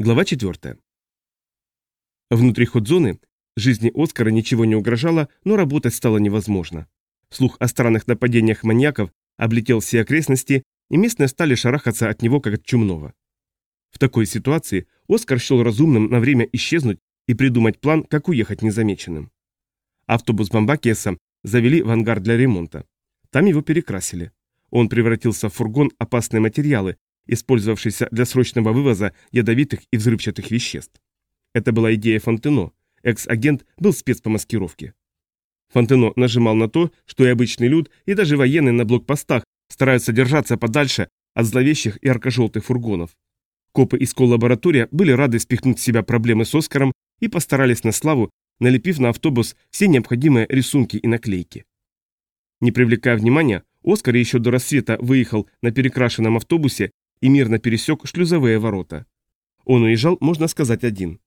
Глава 4. Внутри ход-зоны жизни Оскара ничего не угрожало, но работать стало невозможно. Слух о странных нападениях маньяков облетел все окрестности, и местные стали шарахаться от него, как от чумного. В такой ситуации Оскар счел разумным на время исчезнуть и придумать план, как уехать незамеченным. Автобус Бамбакеса завели в ангар для ремонта. Там его перекрасили. Он превратился в фургон опасные материалы, использовавшийся для срочного вывоза ядовитых и взрывчатых веществ. Это была идея Фонтено. Экс-агент был спец по маскировке. Фонтено нажимал на то, что и обычный люд, и даже военные на блокпостах стараются держаться подальше от зловещих и ярко-желтых фургонов. Копы из коллаборатория были рады спихнуть с себя проблемы с Оскаром и постарались на славу, налепив на автобус все необходимые рисунки и наклейки. Не привлекая внимания, Оскар еще до рассвета выехал на перекрашенном автобусе и мирно пересек шлюзовые ворота. Он уезжал, можно сказать, один.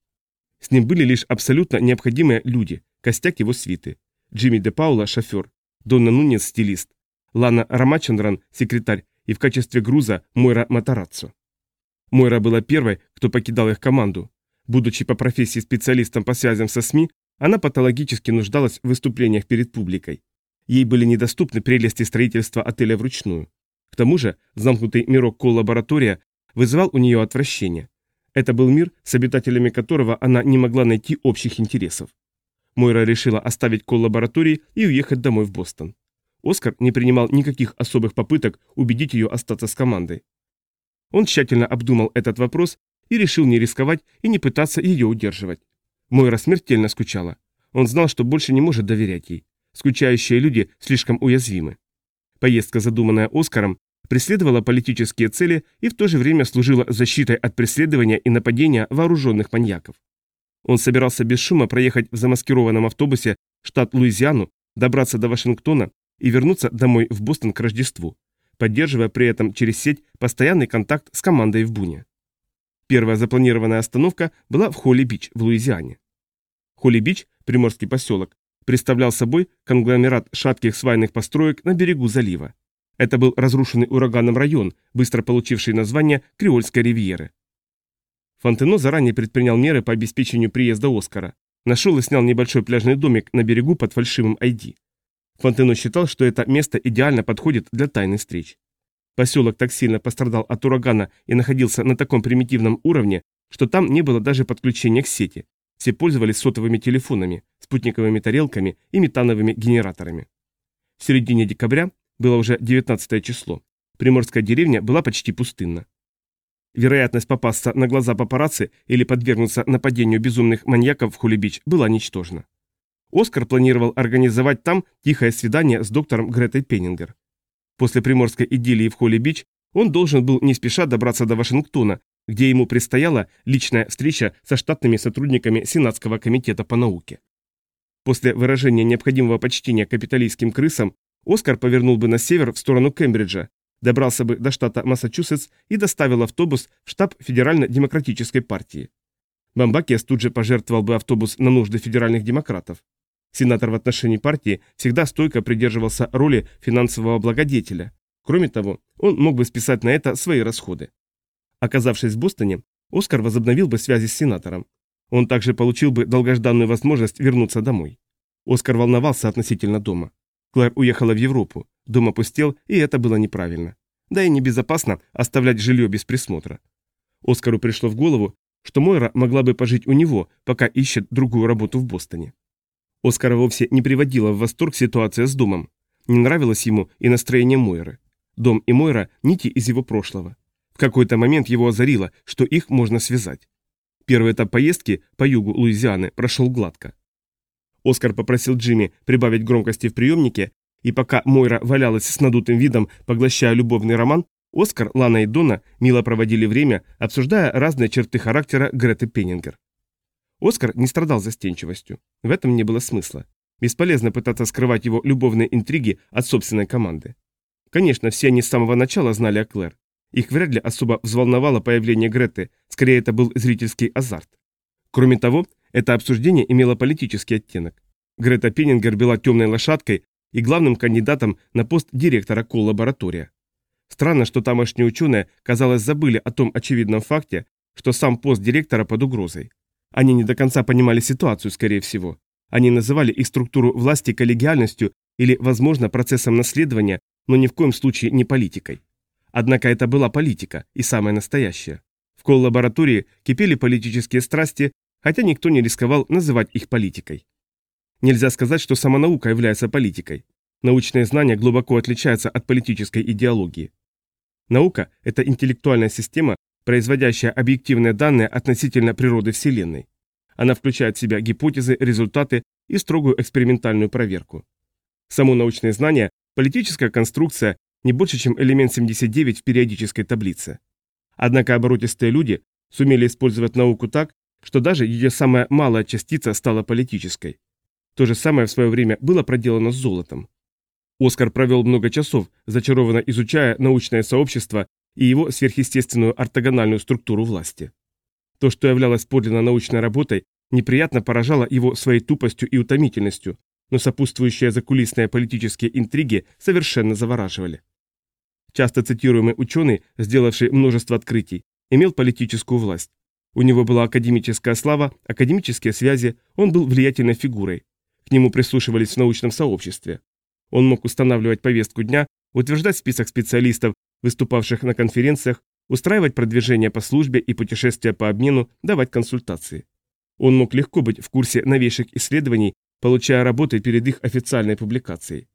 С ним были лишь абсолютно необходимые люди, костяк его свиты. Джимми де Паула – шофер, Донна Нунес – стилист, Лана Рамачандран – секретарь и в качестве груза Мойра Матараццо. Мойра была первой, кто покидал их команду. Будучи по профессии специалистом по связям со СМИ, она патологически нуждалась в выступлениях перед публикой. Ей были недоступны прелести строительства отеля вручную. К тому же замкнутый мирок коллаборатория вызывал у нее отвращение. Это был мир, с обитателями которого она не могла найти общих интересов. Мойра решила оставить коллаборатории и уехать домой в Бостон. Оскар не принимал никаких особых попыток убедить ее остаться с командой. Он тщательно обдумал этот вопрос и решил не рисковать и не пытаться ее удерживать. Мойра смертельно скучала. Он знал, что больше не может доверять ей. Скучающие люди слишком уязвимы. Поездка, задуманная Оскаром, преследовала политические цели и в то же время служила защитой от преследования и нападения вооруженных маньяков. Он собирался без шума проехать в замаскированном автобусе штат Луизиану, добраться до Вашингтона и вернуться домой в Бостон к Рождеству, поддерживая при этом через сеть постоянный контакт с командой в Буне. Первая запланированная остановка была в Холли-Бич в Луизиане. Холли-Бич, приморский поселок, представлял собой конгломерат шатких свайных построек на берегу залива. Это был разрушенный ураганом район, быстро получивший название Креольской ривьеры. Фонтено заранее предпринял меры по обеспечению приезда Оскара. Нашел и снял небольшой пляжный домик на берегу под фальшивым ID. Фонтено считал, что это место идеально подходит для тайных встреч. Поселок так сильно пострадал от урагана и находился на таком примитивном уровне, что там не было даже подключения к сети. Все пользовались сотовыми телефонами, спутниковыми тарелками и метановыми генераторами. В середине декабря было уже 19 число. Приморская деревня была почти пустынна. Вероятность попасться на глаза папарацци или подвергнуться нападению безумных маньяков в Хулибич была ничтожна. Оскар планировал организовать там тихое свидание с доктором Гретой Пеннингер. После приморской идиллии в Холли-Бич он должен был не спеша добраться до Вашингтона, где ему предстояла личная встреча со штатными сотрудниками Сенатского комитета по науке. После выражения необходимого почтения капиталистским крысам, Оскар повернул бы на север в сторону Кембриджа, добрался бы до штата Массачусетс и доставил автобус в штаб Федерально-демократической партии. Бамбакес тут же пожертвовал бы автобус на нужды федеральных демократов. Сенатор в отношении партии всегда стойко придерживался роли финансового благодетеля. Кроме того, он мог бы списать на это свои расходы. Оказавшись в Бостоне, Оскар возобновил бы связи с сенатором. Он также получил бы долгожданную возможность вернуться домой. Оскар волновался относительно дома. Клэр уехала в Европу, дом опустел, и это было неправильно. Да и небезопасно оставлять жилье без присмотра. Оскару пришло в голову, что Мойра могла бы пожить у него, пока ищет другую работу в Бостоне. Оскара вовсе не приводила в восторг ситуация с домом. Не нравилось ему и настроение Мойры. Дом и Мойра – нити из его прошлого. Какой-то момент его озарило, что их можно связать. Первый этап поездки по югу Луизианы прошел гладко. Оскар попросил Джимми прибавить громкости в приемнике, и пока Мойра валялась с надутым видом, поглощая любовный роман, Оскар, Лана и Дона мило проводили время, обсуждая разные черты характера Греты Пеннингер. Оскар не страдал застенчивостью. В этом не было смысла. Бесполезно пытаться скрывать его любовные интриги от собственной команды. Конечно, все они с самого начала знали о Клэр. Их вряд ли особо взволновало появление Греты, скорее это был зрительский азарт. Кроме того, это обсуждение имело политический оттенок. Грета Пеннингер была темной лошадкой и главным кандидатом на пост директора коллаборатория. Странно, что тамошние ученые, казалось, забыли о том очевидном факте, что сам пост директора под угрозой. Они не до конца понимали ситуацию, скорее всего. Они называли их структуру власти коллегиальностью или, возможно, процессом наследования, но ни в коем случае не политикой. Однако это была политика, и самая настоящая. В коллаборатории кипели политические страсти, хотя никто не рисковал называть их политикой. Нельзя сказать, что сама наука является политикой. Научные знания глубоко отличаются от политической идеологии. Наука – это интеллектуальная система, производящая объективные данные относительно природы Вселенной. Она включает в себя гипотезы, результаты и строгую экспериментальную проверку. Само научное знание – политическая конструкция, не больше, чем элемент 79 в периодической таблице. Однако оборотистые люди сумели использовать науку так, что даже ее самая малая частица стала политической. То же самое в свое время было проделано с золотом. Оскар провел много часов, зачарованно изучая научное сообщество и его сверхъестественную ортогональную структуру власти. То, что являлось подлинно научной работой, неприятно поражало его своей тупостью и утомительностью, но сопутствующие закулисные политические интриги совершенно завораживали. Часто цитируемый ученый, сделавший множество открытий, имел политическую власть. У него была академическая слава, академические связи, он был влиятельной фигурой. К нему прислушивались в научном сообществе. Он мог устанавливать повестку дня, утверждать список специалистов, выступавших на конференциях, устраивать продвижение по службе и путешествия по обмену, давать консультации. Он мог легко быть в курсе новейших исследований, получая работы перед их официальной публикацией.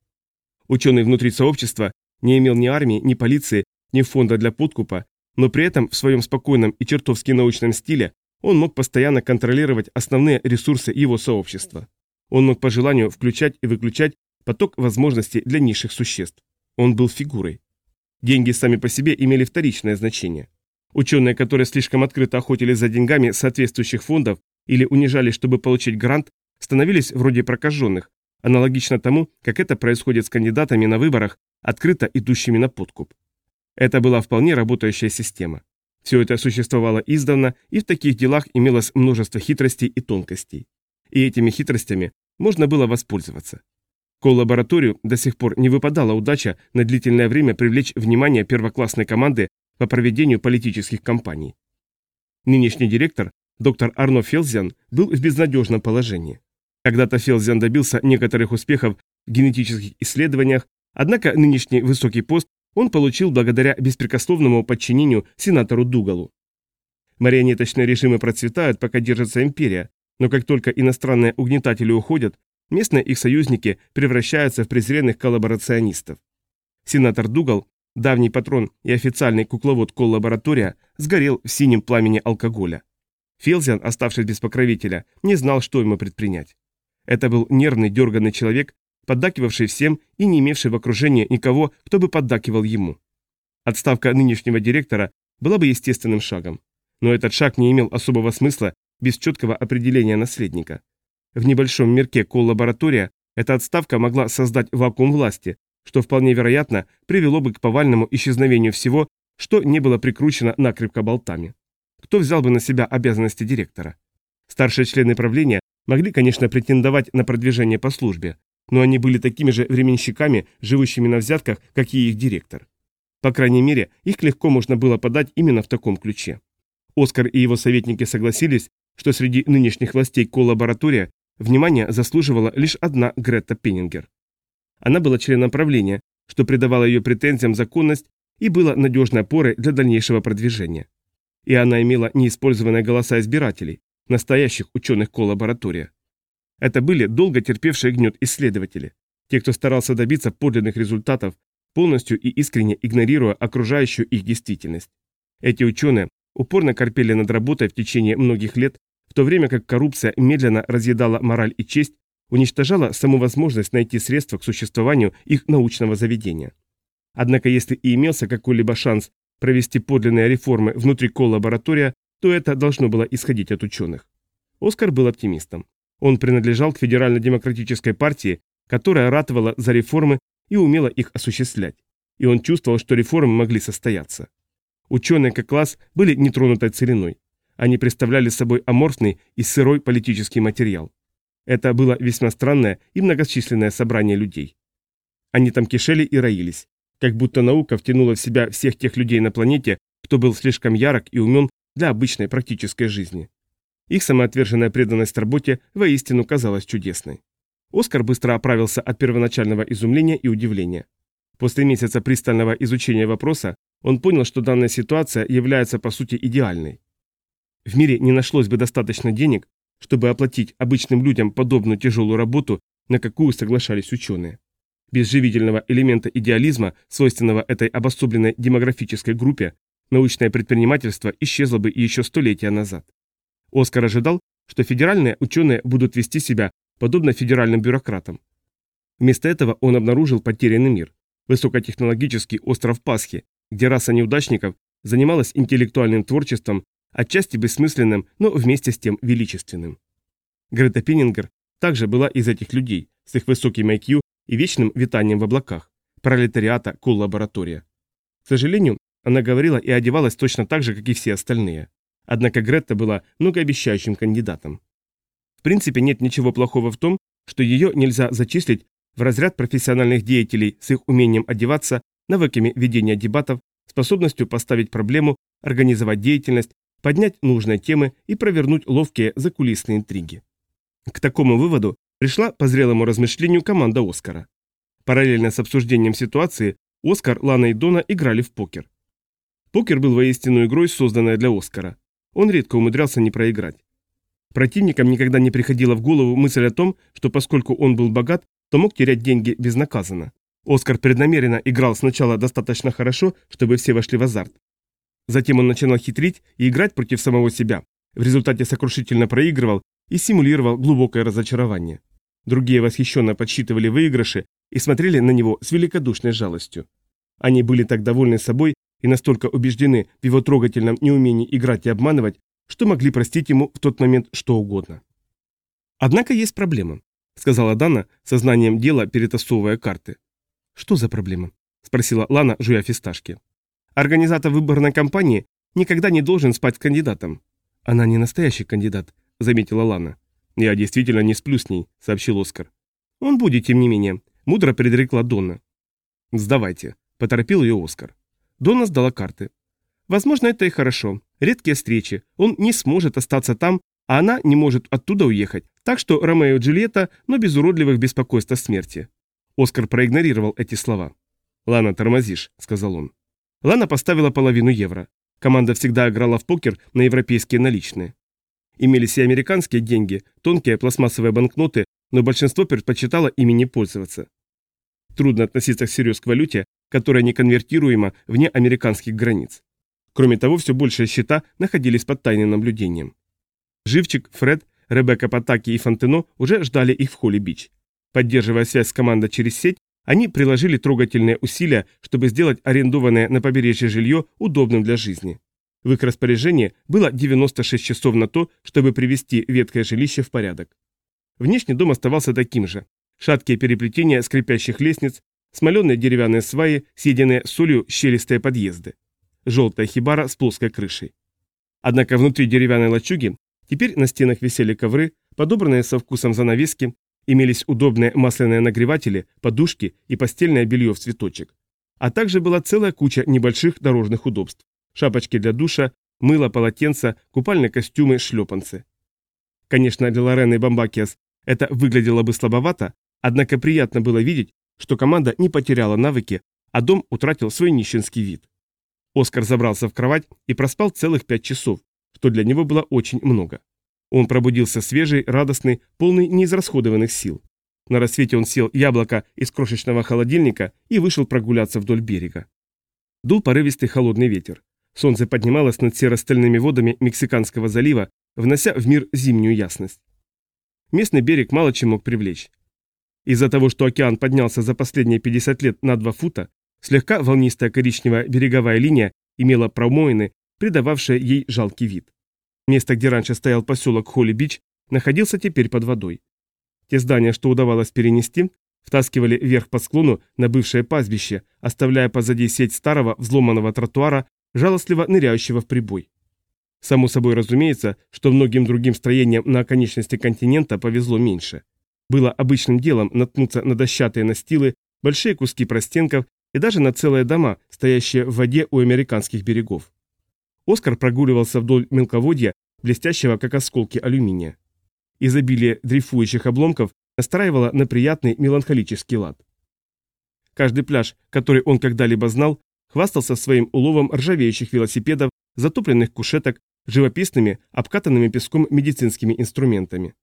Ученый внутри сообщества не имел ни армии, ни полиции, ни фонда для подкупа, но при этом в своем спокойном и чертовски научном стиле он мог постоянно контролировать основные ресурсы его сообщества. Он мог по желанию включать и выключать поток возможностей для низших существ. Он был фигурой. Деньги сами по себе имели вторичное значение. Ученые, которые слишком открыто охотились за деньгами соответствующих фондов или унижались, чтобы получить грант, становились вроде прокаженных, аналогично тому, как это происходит с кандидатами на выборах, открыто идущими на подкуп. Это была вполне работающая система. Все это существовало издавна, и в таких делах имелось множество хитростей и тонкостей. И этими хитростями можно было воспользоваться. Коллабораторию до сих пор не выпадала удача на длительное время привлечь внимание первоклассной команды по проведению политических кампаний. Нынешний директор, доктор Арно Фелзиан, был в безнадежном положении. Когда-то Фелзиан добился некоторых успехов в генетических исследованиях, однако нынешний высокий пост он получил благодаря беспрекословному подчинению сенатору Дугалу. Марионеточные режимы процветают, пока держится империя, но как только иностранные угнетатели уходят, местные их союзники превращаются в презренных коллаборационистов. Сенатор Дугал, давний патрон и официальный кукловод коллаборатория, сгорел в синем пламени алкоголя. Фелзиан, оставшись без покровителя, не знал, что ему предпринять. Это был нервный, дерганный человек, поддакивавший всем и не имевший в окружении никого, кто бы поддакивал ему. Отставка нынешнего директора была бы естественным шагом. Но этот шаг не имел особого смысла без четкого определения наследника. В небольшом мирке коллаборатория эта отставка могла создать вакуум власти, что вполне вероятно привело бы к повальному исчезновению всего, что не было прикручено накрепко болтами. Кто взял бы на себя обязанности директора? Старшие члены правления могли, конечно, претендовать на продвижение по службе, но они были такими же временщиками, живущими на взятках, как и их директор. По крайней мере, их легко можно было подать именно в таком ключе. Оскар и его советники согласились, что среди нынешних властей коллаборатория внимание заслуживала лишь одна Гретта Пеннингер. Она была членом правления, что придавало ее претензиям законность и было надежной опорой для дальнейшего продвижения. И она имела неиспользованные голоса избирателей, настоящих ученых коллаборатория. Это были долго терпевшие гнет исследователи, те, кто старался добиться подлинных результатов, полностью и искренне игнорируя окружающую их действительность. Эти ученые упорно корпели над работой в течение многих лет, в то время как коррупция медленно разъедала мораль и честь, уничтожала саму возможность найти средства к существованию их научного заведения. Однако если и имелся какой-либо шанс провести подлинные реформы внутри коллаборатория, то это должно было исходить от ученых. Оскар был оптимистом. Он принадлежал к федерально-демократической партии, которая ратовала за реформы и умела их осуществлять. И он чувствовал, что реформы могли состояться. Ученые как класс были нетронутой целиной. Они представляли собой аморфный и сырой политический материал. Это было весьма странное и многочисленное собрание людей. Они там кишели и роились, как будто наука втянула в себя всех тех людей на планете, кто был слишком ярок и умен для обычной практической жизни. Их самоотверженная преданность работе воистину казалась чудесной. Оскар быстро оправился от первоначального изумления и удивления. После месяца пристального изучения вопроса он понял, что данная ситуация является по сути идеальной. В мире не нашлось бы достаточно денег, чтобы оплатить обычным людям подобную тяжелую работу, на какую соглашались ученые. Без живительного элемента идеализма, свойственного этой обособленной демографической группе, научное предпринимательство исчезло бы еще столетия назад. Оскар ожидал, что федеральные ученые будут вести себя подобно федеральным бюрократам. Вместо этого он обнаружил потерянный мир, высокотехнологический остров Пасхи, где раса неудачников занималась интеллектуальным творчеством, отчасти бессмысленным, но вместе с тем величественным. Грета Пеннингер также была из этих людей, с их высоким IQ и вечным витанием в облаках, пролетариата, коллаборатория. К сожалению, она говорила и одевалась точно так же, как и все остальные. Однако Гретта была многообещающим кандидатом. В принципе, нет ничего плохого в том, что ее нельзя зачислить в разряд профессиональных деятелей с их умением одеваться, навыками ведения дебатов, способностью поставить проблему, организовать деятельность, поднять нужные темы и провернуть ловкие закулисные интриги. К такому выводу пришла по зрелому размышлению команда Оскара. Параллельно с обсуждением ситуации Оскар, Лана и Дона играли в покер. Покер был воистину игрой, созданной для Оскара. Он редко умудрялся не проиграть. Противникам никогда не приходила в голову мысль о том, что поскольку он был богат, то мог терять деньги безнаказанно. Оскар преднамеренно играл сначала достаточно хорошо, чтобы все вошли в азарт. Затем он начинал хитрить и играть против самого себя. В результате сокрушительно проигрывал и симулировал глубокое разочарование. Другие восхищенно подсчитывали выигрыши и смотрели на него с великодушной жалостью. Они были так довольны собой и настолько убеждены в его трогательном неумении играть и обманывать, что могли простить ему в тот момент что угодно. Однако есть проблема, сказала Дана, сознанием дела перетасовывая карты. Что за проблема? спросила Лана, жуя фисташки. Организатор выборной кампании никогда не должен спать с кандидатом. Она не настоящий кандидат, заметила Лана. Я действительно не сплю с ней, сообщил Оскар. Он будет, тем не менее, мудро предрекла Донна. Сдавайте, поторопил ее Оскар. Донна сдала карты. Возможно, это и хорошо. Редкие встречи. Он не сможет остаться там, а она не может оттуда уехать. Так что Ромео и Джульетта, но без уродливых беспокойств о смерти. Оскар проигнорировал эти слова. «Лана, тормозишь», — сказал он. Лана поставила половину евро. Команда всегда играла в покер на европейские наличные. Имелись и американские деньги, тонкие пластмассовые банкноты, но большинство предпочитало ими не пользоваться. Трудно относиться всерьез к валюте, которая неконвертируема вне американских границ. Кроме того, все большие счета находились под тайным наблюдением. Живчик, Фред, Ребекка Патаки и Фонтено уже ждали их в холле Бич. Поддерживая связь с командой через сеть, они приложили трогательные усилия, чтобы сделать арендованное на побережье жилье удобным для жизни. В их распоряжении было 96 часов на то, чтобы привести ветхое жилище в порядок. Внешний дом оставался таким же. Шаткие переплетения скрипящих лестниц, смоленные деревянные сваи, съеденные солью щелистые подъезды. Желтая хибара с плоской крышей. Однако внутри деревянной лачуги теперь на стенах висели ковры, подобранные со вкусом занавески, имелись удобные масляные нагреватели, подушки и постельное белье в цветочек. А также была целая куча небольших дорожных удобств. Шапочки для душа, мыло, полотенца, купальные костюмы, шлепанцы. Конечно, для Лорены Бамбакиас это выглядело бы слабовато, однако приятно было видеть, что команда не потеряла навыки, а дом утратил свой нищенский вид. Оскар забрался в кровать и проспал целых пять часов, что для него было очень много. Он пробудился свежий, радостный, полный неизрасходованных сил. На рассвете он сел яблоко из крошечного холодильника и вышел прогуляться вдоль берега. Дул порывистый холодный ветер. Солнце поднималось над серо-стальными водами Мексиканского залива, внося в мир зимнюю ясность. Местный берег мало чем мог привлечь. Из-за того, что океан поднялся за последние 50 лет на 2 фута, слегка волнистая коричневая береговая линия имела промоины, придававшие ей жалкий вид. Место, где раньше стоял поселок Холли-Бич, находился теперь под водой. Те здания, что удавалось перенести, втаскивали вверх по склону на бывшее пастбище, оставляя позади сеть старого взломанного тротуара, жалостливо ныряющего в прибой. Само собой разумеется, что многим другим строениям на оконечности континента повезло меньше. Было обычным делом наткнуться на дощатые настилы, большие куски простенков и даже на целые дома, стоящие в воде у американских берегов. Оскар прогуливался вдоль мелководья, блестящего как осколки алюминия. Изобилие дрейфующих обломков настраивало на приятный меланхолический лад. Каждый пляж, который он когда-либо знал, хвастался своим уловом ржавеющих велосипедов, затопленных кушеток, живописными, обкатанными песком медицинскими инструментами.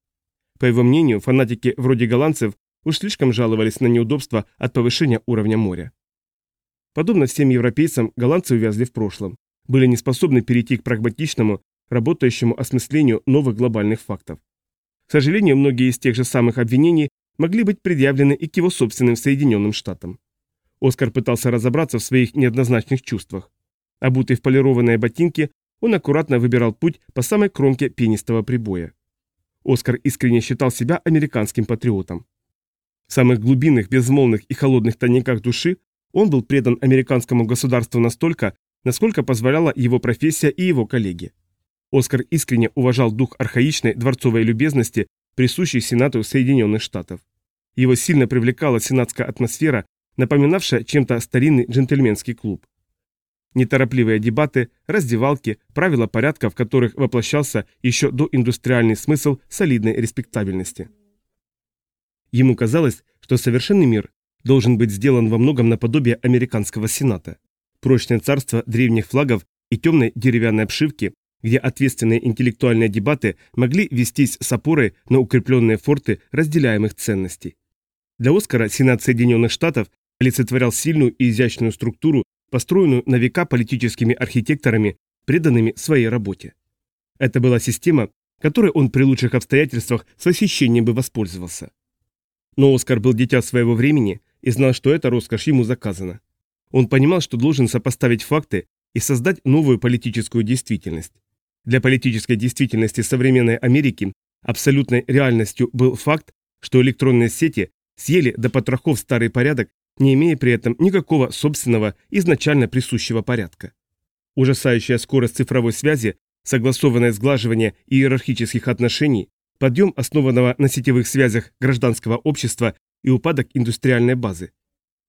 По его мнению, фанатики вроде голландцев уж слишком жаловались на неудобства от повышения уровня моря. Подобно всем европейцам, голландцы увязли в прошлом, были не способны перейти к прагматичному, работающему осмыслению новых глобальных фактов. К сожалению, многие из тех же самых обвинений могли быть предъявлены и к его собственным Соединенным Штатам. Оскар пытался разобраться в своих неоднозначных чувствах. Обутый в полированные ботинки, он аккуратно выбирал путь по самой кромке пенистого прибоя. Оскар искренне считал себя американским патриотом. В самых глубинных, безмолвных и холодных тайниках души он был предан американскому государству настолько, насколько позволяла его профессия и его коллеги. Оскар искренне уважал дух архаичной дворцовой любезности, присущей Сенату Соединенных Штатов. Его сильно привлекала сенатская атмосфера, напоминавшая чем-то старинный джентльменский клуб. Неторопливые дебаты, раздевалки, правила порядка, в которых воплощался еще до индустриальный смысл солидной респектабельности. Ему казалось, что совершенный мир должен быть сделан во многом наподобие американского сената. Прочное царство древних флагов и темной деревянной обшивки, где ответственные интеллектуальные дебаты могли вестись с опорой на укрепленные форты разделяемых ценностей. Для Оскара Сенат Соединенных Штатов олицетворял сильную и изящную структуру, построенную на века политическими архитекторами, преданными своей работе. Это была система, которой он при лучших обстоятельствах с восхищением бы воспользовался. Но Оскар был дитя своего времени и знал, что эта роскошь ему заказана. Он понимал, что должен сопоставить факты и создать новую политическую действительность. Для политической действительности современной Америки абсолютной реальностью был факт, что электронные сети съели до потрохов старый порядок, не имея при этом никакого собственного изначально присущего порядка. Ужасающая скорость цифровой связи, согласованное сглаживание иерархических отношений, подъем основанного на сетевых связях гражданского общества и упадок индустриальной базы.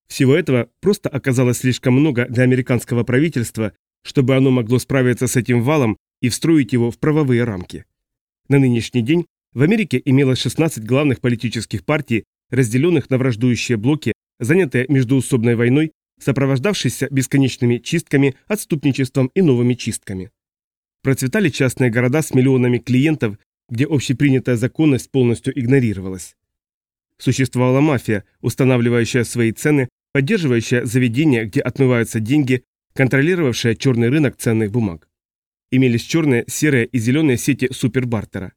Всего этого просто оказалось слишком много для американского правительства, чтобы оно могло справиться с этим валом и встроить его в правовые рамки. На нынешний день в Америке имелось 16 главных политических партий, разделенных на враждующие блоки, занятые междуусобной войной, сопровождавшейся бесконечными чистками, отступничеством и новыми чистками. Процветали частные города с миллионами клиентов, где общепринятая законность полностью игнорировалась. Существовала мафия, устанавливающая свои цены, поддерживающая заведения, где отмываются деньги, контролировавшая черный рынок ценных бумаг. Имелись черные, серые и зеленые сети супербартера.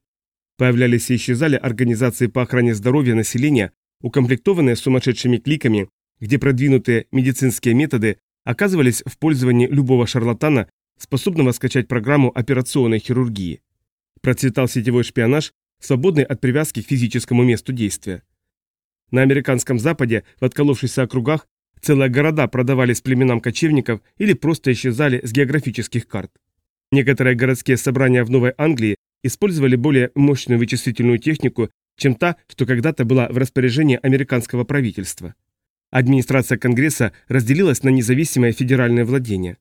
Появлялись и исчезали организации по охране здоровья населения, укомплектованные сумасшедшими кликами, где продвинутые медицинские методы оказывались в пользовании любого шарлатана, способного скачать программу операционной хирургии. Процветал сетевой шпионаж, свободный от привязки к физическому месту действия. На американском западе, в отколовшихся округах, целые города продавались племенам кочевников или просто исчезали с географических карт. Некоторые городские собрания в Новой Англии использовали более мощную вычислительную технику, чем та, что когда-то была в распоряжении американского правительства. Администрация Конгресса разделилась на независимое федеральное владение.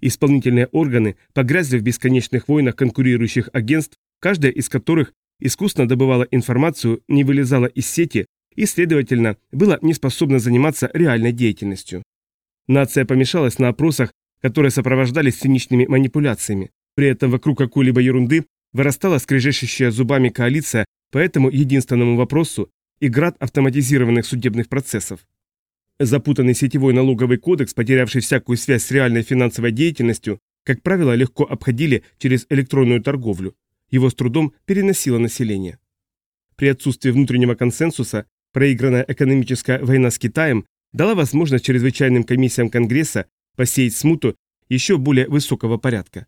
Исполнительные органы погрязли в бесконечных войнах конкурирующих агентств, каждая из которых искусно добывала информацию, не вылезала из сети и, следовательно, была не способна заниматься реальной деятельностью. Нация помешалась на опросах которые сопровождались циничными манипуляциями. При этом вокруг какой-либо ерунды вырастала скрежещущая зубами коалиция по этому единственному вопросу и град автоматизированных судебных процессов. Запутанный сетевой налоговый кодекс, потерявший всякую связь с реальной финансовой деятельностью, как правило, легко обходили через электронную торговлю. Его с трудом переносило население. При отсутствии внутреннего консенсуса проигранная экономическая война с Китаем дала возможность чрезвычайным комиссиям Конгресса посеять смуту еще более высокого порядка.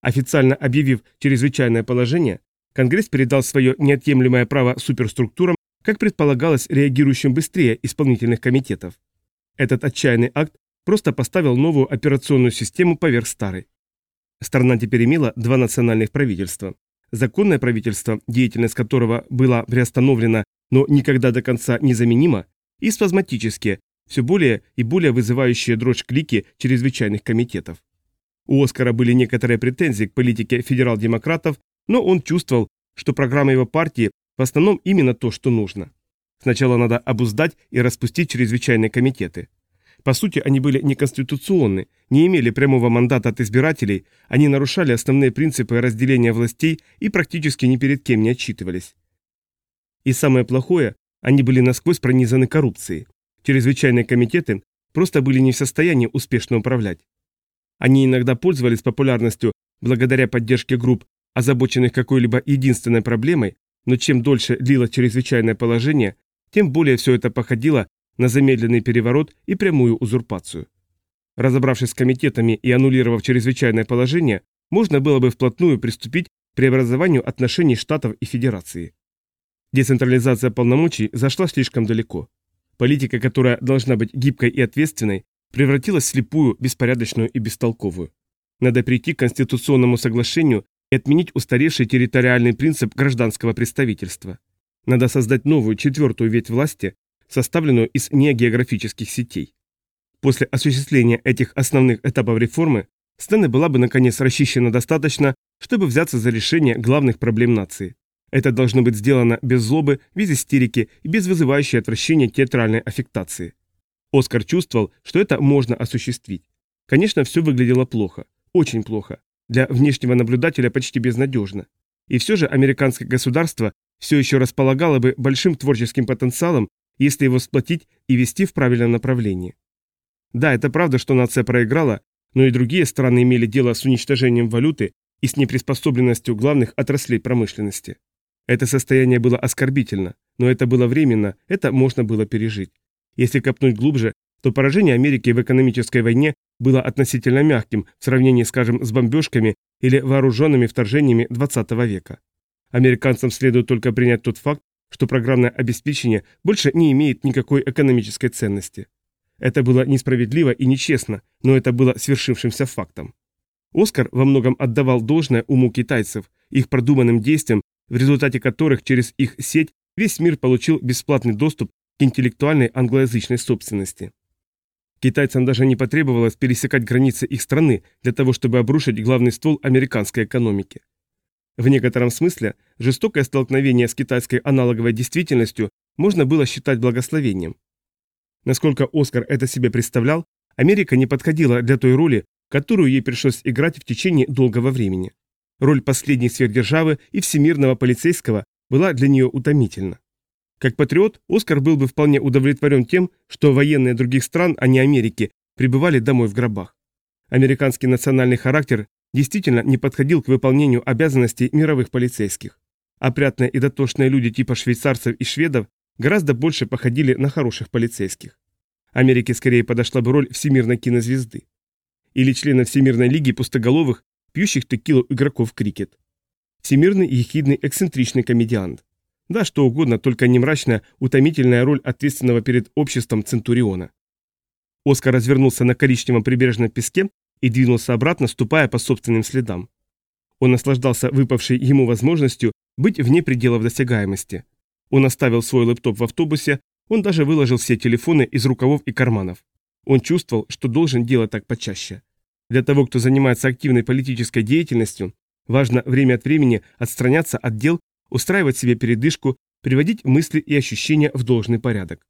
Официально объявив чрезвычайное положение, Конгресс передал свое неотъемлемое право суперструктурам, как предполагалось, реагирующим быстрее исполнительных комитетов. Этот отчаянный акт просто поставил новую операционную систему поверх старой. Страна теперь имела два национальных правительства. Законное правительство, деятельность которого была приостановлена, но никогда до конца незаменима, и спазматические, все более и более вызывающие дрожь клики чрезвычайных комитетов. У Оскара были некоторые претензии к политике федерал-демократов, но он чувствовал, что программа его партии в основном именно то, что нужно. Сначала надо обуздать и распустить чрезвычайные комитеты. По сути, они были неконституционны, не имели прямого мандата от избирателей, они нарушали основные принципы разделения властей и практически ни перед кем не отчитывались. И самое плохое, они были насквозь пронизаны коррупцией. Чрезвычайные комитеты просто были не в состоянии успешно управлять. Они иногда пользовались популярностью благодаря поддержке групп, озабоченных какой-либо единственной проблемой, но чем дольше длилось чрезвычайное положение, тем более все это походило на замедленный переворот и прямую узурпацию. Разобравшись с комитетами и аннулировав чрезвычайное положение, можно было бы вплотную приступить к преобразованию отношений штатов и федерации. Децентрализация полномочий зашла слишком далеко. Политика, которая должна быть гибкой и ответственной, превратилась в слепую, беспорядочную и бестолковую. Надо прийти к конституционному соглашению и отменить устаревший территориальный принцип гражданского представительства. Надо создать новую, четвертую ветвь власти, составленную из неогеографических сетей. После осуществления этих основных этапов реформы сцена была бы наконец расчищена достаточно, чтобы взяться за решение главных проблем нации. Это должно быть сделано без злобы, без истерики и без вызывающей отвращения театральной аффектации. Оскар чувствовал, что это можно осуществить. Конечно, все выглядело плохо, очень плохо, для внешнего наблюдателя почти безнадежно. И все же американское государство все еще располагало бы большим творческим потенциалом, если его сплотить и вести в правильном направлении. Да, это правда, что нация проиграла, но и другие страны имели дело с уничтожением валюты и с неприспособленностью главных отраслей промышленности. Это состояние было оскорбительно, но это было временно, это можно было пережить. Если копнуть глубже, то поражение Америки в экономической войне было относительно мягким в сравнении, скажем, с бомбежками или вооруженными вторжениями 20 века. Американцам следует только принять тот факт, что программное обеспечение больше не имеет никакой экономической ценности. Это было несправедливо и нечестно, но это было свершившимся фактом. Оскар во многом отдавал должное уму китайцев, их продуманным действиям, в результате которых через их сеть весь мир получил бесплатный доступ к интеллектуальной англоязычной собственности. Китайцам даже не потребовалось пересекать границы их страны для того, чтобы обрушить главный ствол американской экономики. В некотором смысле жестокое столкновение с китайской аналоговой действительностью можно было считать благословением. Насколько Оскар это себе представлял, Америка не подходила для той роли, которую ей пришлось играть в течение долгого времени. Роль последней сверхдержавы и всемирного полицейского была для нее утомительна. Как патриот, Оскар был бы вполне удовлетворен тем, что военные других стран, а не Америки, прибывали домой в гробах. Американский национальный характер действительно не подходил к выполнению обязанностей мировых полицейских. Опрятные и дотошные люди типа швейцарцев и шведов гораздо больше походили на хороших полицейских. Америке скорее подошла бы роль всемирной кинозвезды. Или члена Всемирной лиги пустоголовых, пьющих текилу игроков крикет. Всемирный ехидный эксцентричный комедиант. Да, что угодно, только не мрачная, утомительная роль ответственного перед обществом Центуриона. Оскар развернулся на коричневом прибрежном песке и двинулся обратно, ступая по собственным следам. Он наслаждался выпавшей ему возможностью быть вне пределов досягаемости. Он оставил свой лэптоп в автобусе, он даже выложил все телефоны из рукавов и карманов. Он чувствовал, что должен делать так почаще. Для того, кто занимается активной политической деятельностью, важно время от времени отстраняться от дел устраивать себе передышку, приводить мысли и ощущения в должный порядок.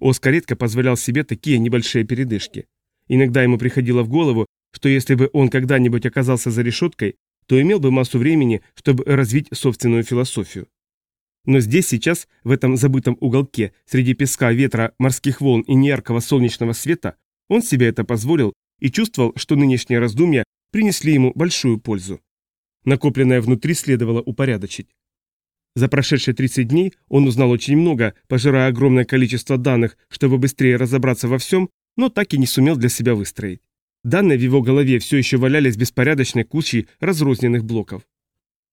Оскар редко позволял себе такие небольшие передышки. Иногда ему приходило в голову, что если бы он когда-нибудь оказался за решеткой, то имел бы массу времени, чтобы развить собственную философию. Но здесь сейчас, в этом забытом уголке, среди песка, ветра, морских волн и неяркого солнечного света, он себе это позволил и чувствовал, что нынешние раздумья принесли ему большую пользу. Накопленное внутри следовало упорядочить. За прошедшие 30 дней он узнал очень много, пожирая огромное количество данных, чтобы быстрее разобраться во всем, но так и не сумел для себя выстроить. Данные в его голове все еще валялись беспорядочной кучей разрозненных блоков.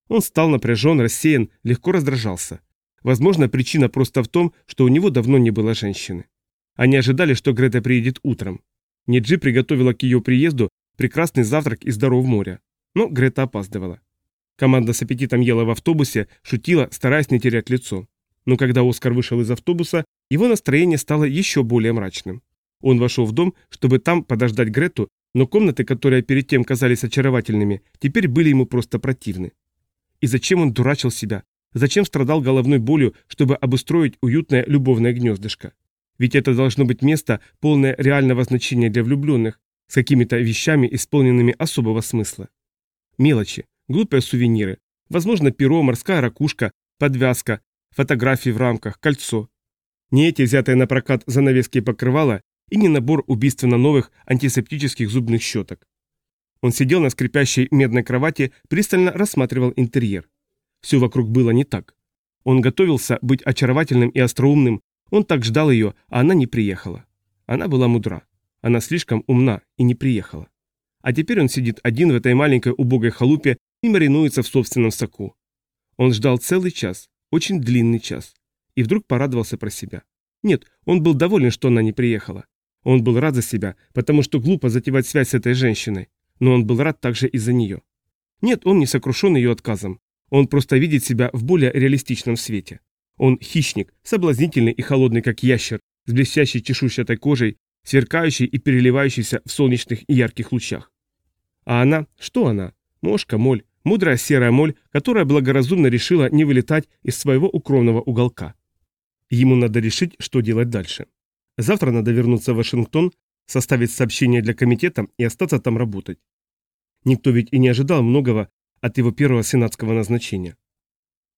Он стал напряжен, рассеян, легко раздражался. Возможно, причина просто в том, что у него давно не было женщины. Они ожидали, что Грета приедет утром. Неджи приготовила к ее приезду прекрасный завтрак из даров моря. Но Грета опаздывала. Команда с аппетитом ела в автобусе, шутила, стараясь не терять лицо. Но когда Оскар вышел из автобуса, его настроение стало еще более мрачным. Он вошел в дом, чтобы там подождать Грету, Но комнаты, которые перед тем казались очаровательными, теперь были ему просто противны. И зачем он дурачил себя? Зачем страдал головной болью, чтобы обустроить уютное любовное гнездышко? Ведь это должно быть место, полное реального значения для влюбленных, с какими-то вещами, исполненными особого смысла. Мелочи, глупые сувениры, возможно, перо, морская ракушка, подвязка, фотографии в рамках, кольцо. Не эти взятые на прокат занавески и покрывала, и не набор убийственно новых антисептических зубных щеток. Он сидел на скрипящей медной кровати, пристально рассматривал интерьер. Все вокруг было не так. Он готовился быть очаровательным и остроумным, он так ждал ее, а она не приехала. Она была мудра. Она слишком умна и не приехала. А теперь он сидит один в этой маленькой убогой халупе и маринуется в собственном соку. Он ждал целый час, очень длинный час. И вдруг порадовался про себя. Нет, он был доволен, что она не приехала. Он был рад за себя, потому что глупо затевать связь с этой женщиной. Но он был рад также и за нее. Нет, он не сокрушен ее отказом. Он просто видит себя в более реалистичном свете. Он хищник, соблазнительный и холодный, как ящер, с блестящей чешуйчатой кожей, сверкающий и переливающийся в солнечных и ярких лучах. А она? Что она? Мошка, моль, мудрая серая моль, которая благоразумно решила не вылетать из своего укромного уголка. Ему надо решить, что делать дальше. Завтра надо вернуться в Вашингтон, составить сообщение для комитета и остаться там работать. Никто ведь и не ожидал многого от его первого сенатского назначения.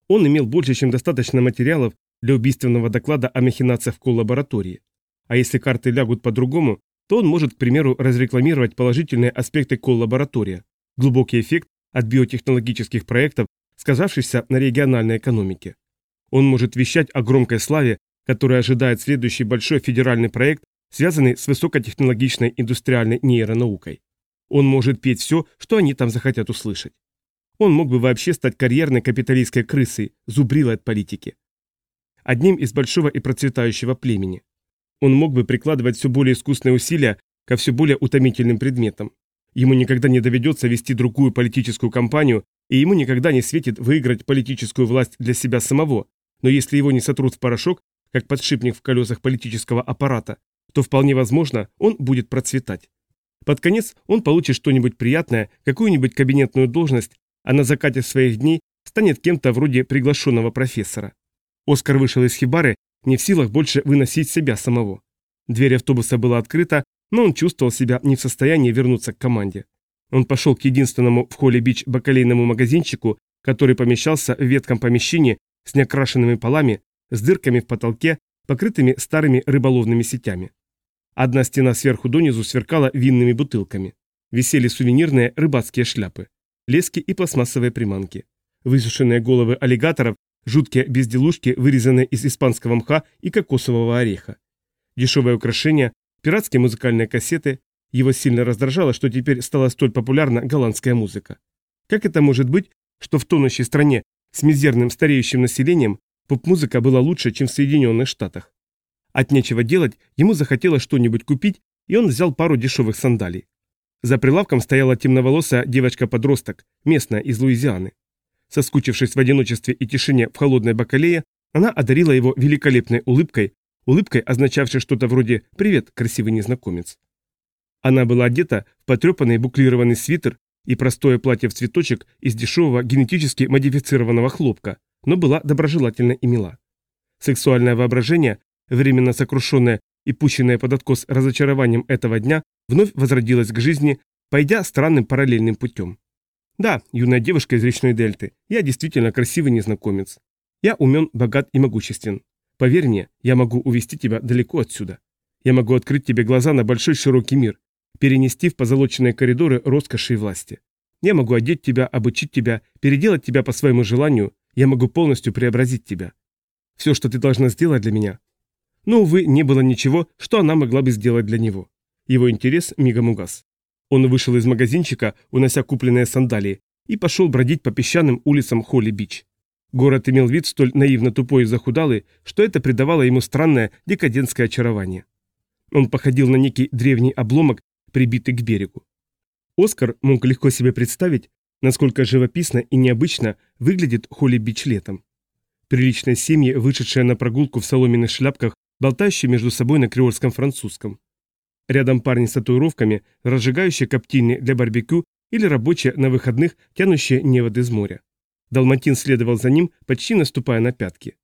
Он имел больше, чем достаточно материалов для убийственного доклада о махинациях в коллаборатории. А если карты лягут по-другому, то он может, к примеру, разрекламировать положительные аспекты коллаборатория, глубокий эффект от биотехнологических проектов, сказавшийся на региональной экономике. Он может вещать о громкой славе, которая ожидает следующий большой федеральный проект, связанный с высокотехнологичной индустриальной нейронаукой. Он может петь все, что они там захотят услышать. Он мог бы вообще стать карьерной капиталистской крысой, зубрилой от политики. Одним из большого и процветающего племени. Он мог бы прикладывать все более искусные усилия ко все более утомительным предметам. Ему никогда не доведется вести другую политическую кампанию, и ему никогда не светит выиграть политическую власть для себя самого, но если его не сотрут в порошок, как подшипник в колесах политического аппарата, то вполне возможно, он будет процветать. Под конец он получит что-нибудь приятное, какую-нибудь кабинетную должность, а на закате своих дней станет кем-то вроде приглашенного профессора. Оскар вышел из хибары, не в силах больше выносить себя самого. Дверь автобуса была открыта, но он чувствовал себя не в состоянии вернуться к команде. Он пошел к единственному в холле бич бакалейному магазинчику, который помещался в ветком помещении с неокрашенными полами, с дырками в потолке, покрытыми старыми рыболовными сетями. Одна стена сверху донизу сверкала винными бутылками. Висели сувенирные рыбацкие шляпы лески и пластмассовые приманки. Высушенные головы аллигаторов, жуткие безделушки, вырезанные из испанского мха и кокосового ореха. Дешевые украшения, пиратские музыкальные кассеты. Его сильно раздражало, что теперь стала столь популярна голландская музыка. Как это может быть, что в тонущей стране с мизерным стареющим населением поп-музыка была лучше, чем в Соединенных Штатах? От нечего делать, ему захотелось что-нибудь купить, и он взял пару дешевых сандалий. За прилавком стояла темноволосая девочка-подросток, местная из Луизианы. Соскучившись в одиночестве и тишине в холодной бакалее, она одарила его великолепной улыбкой, улыбкой, означавшей что-то вроде «Привет, красивый незнакомец». Она была одета в потрепанный буклированный свитер и простое платье в цветочек из дешевого генетически модифицированного хлопка, но была доброжелательна и мила. Сексуальное воображение, временно сокрушенное и пущенное под откос разочарованием этого дня, вновь возродилась к жизни, пойдя странным параллельным путем. Да, юная девушка из речной дельты, я действительно красивый незнакомец. Я умен, богат и могуществен. Поверь мне, я могу увести тебя далеко отсюда. Я могу открыть тебе глаза на большой широкий мир, перенести в позолоченные коридоры роскоши и власти. Я могу одеть тебя, обучить тебя, переделать тебя по своему желанию, я могу полностью преобразить тебя. Все, что ты должна сделать для меня. Но, увы, не было ничего, что она могла бы сделать для него. Его интерес мигом угас. Он вышел из магазинчика, унося купленные сандалии, и пошел бродить по песчаным улицам Холли-Бич. Город имел вид столь наивно тупой и захудалый, что это придавало ему странное декадентское очарование. Он походил на некий древний обломок, прибитый к берегу. Оскар мог легко себе представить, насколько живописно и необычно выглядит Холли-Бич летом. Приличные семьи, вышедшие на прогулку в соломенных шляпках, болтающие между собой на креольском французском. Рядом парни с татуировками, разжигающие коптильни для барбекю или рабочие на выходных, тянущие невод из моря. Далматин следовал за ним, почти наступая на пятки.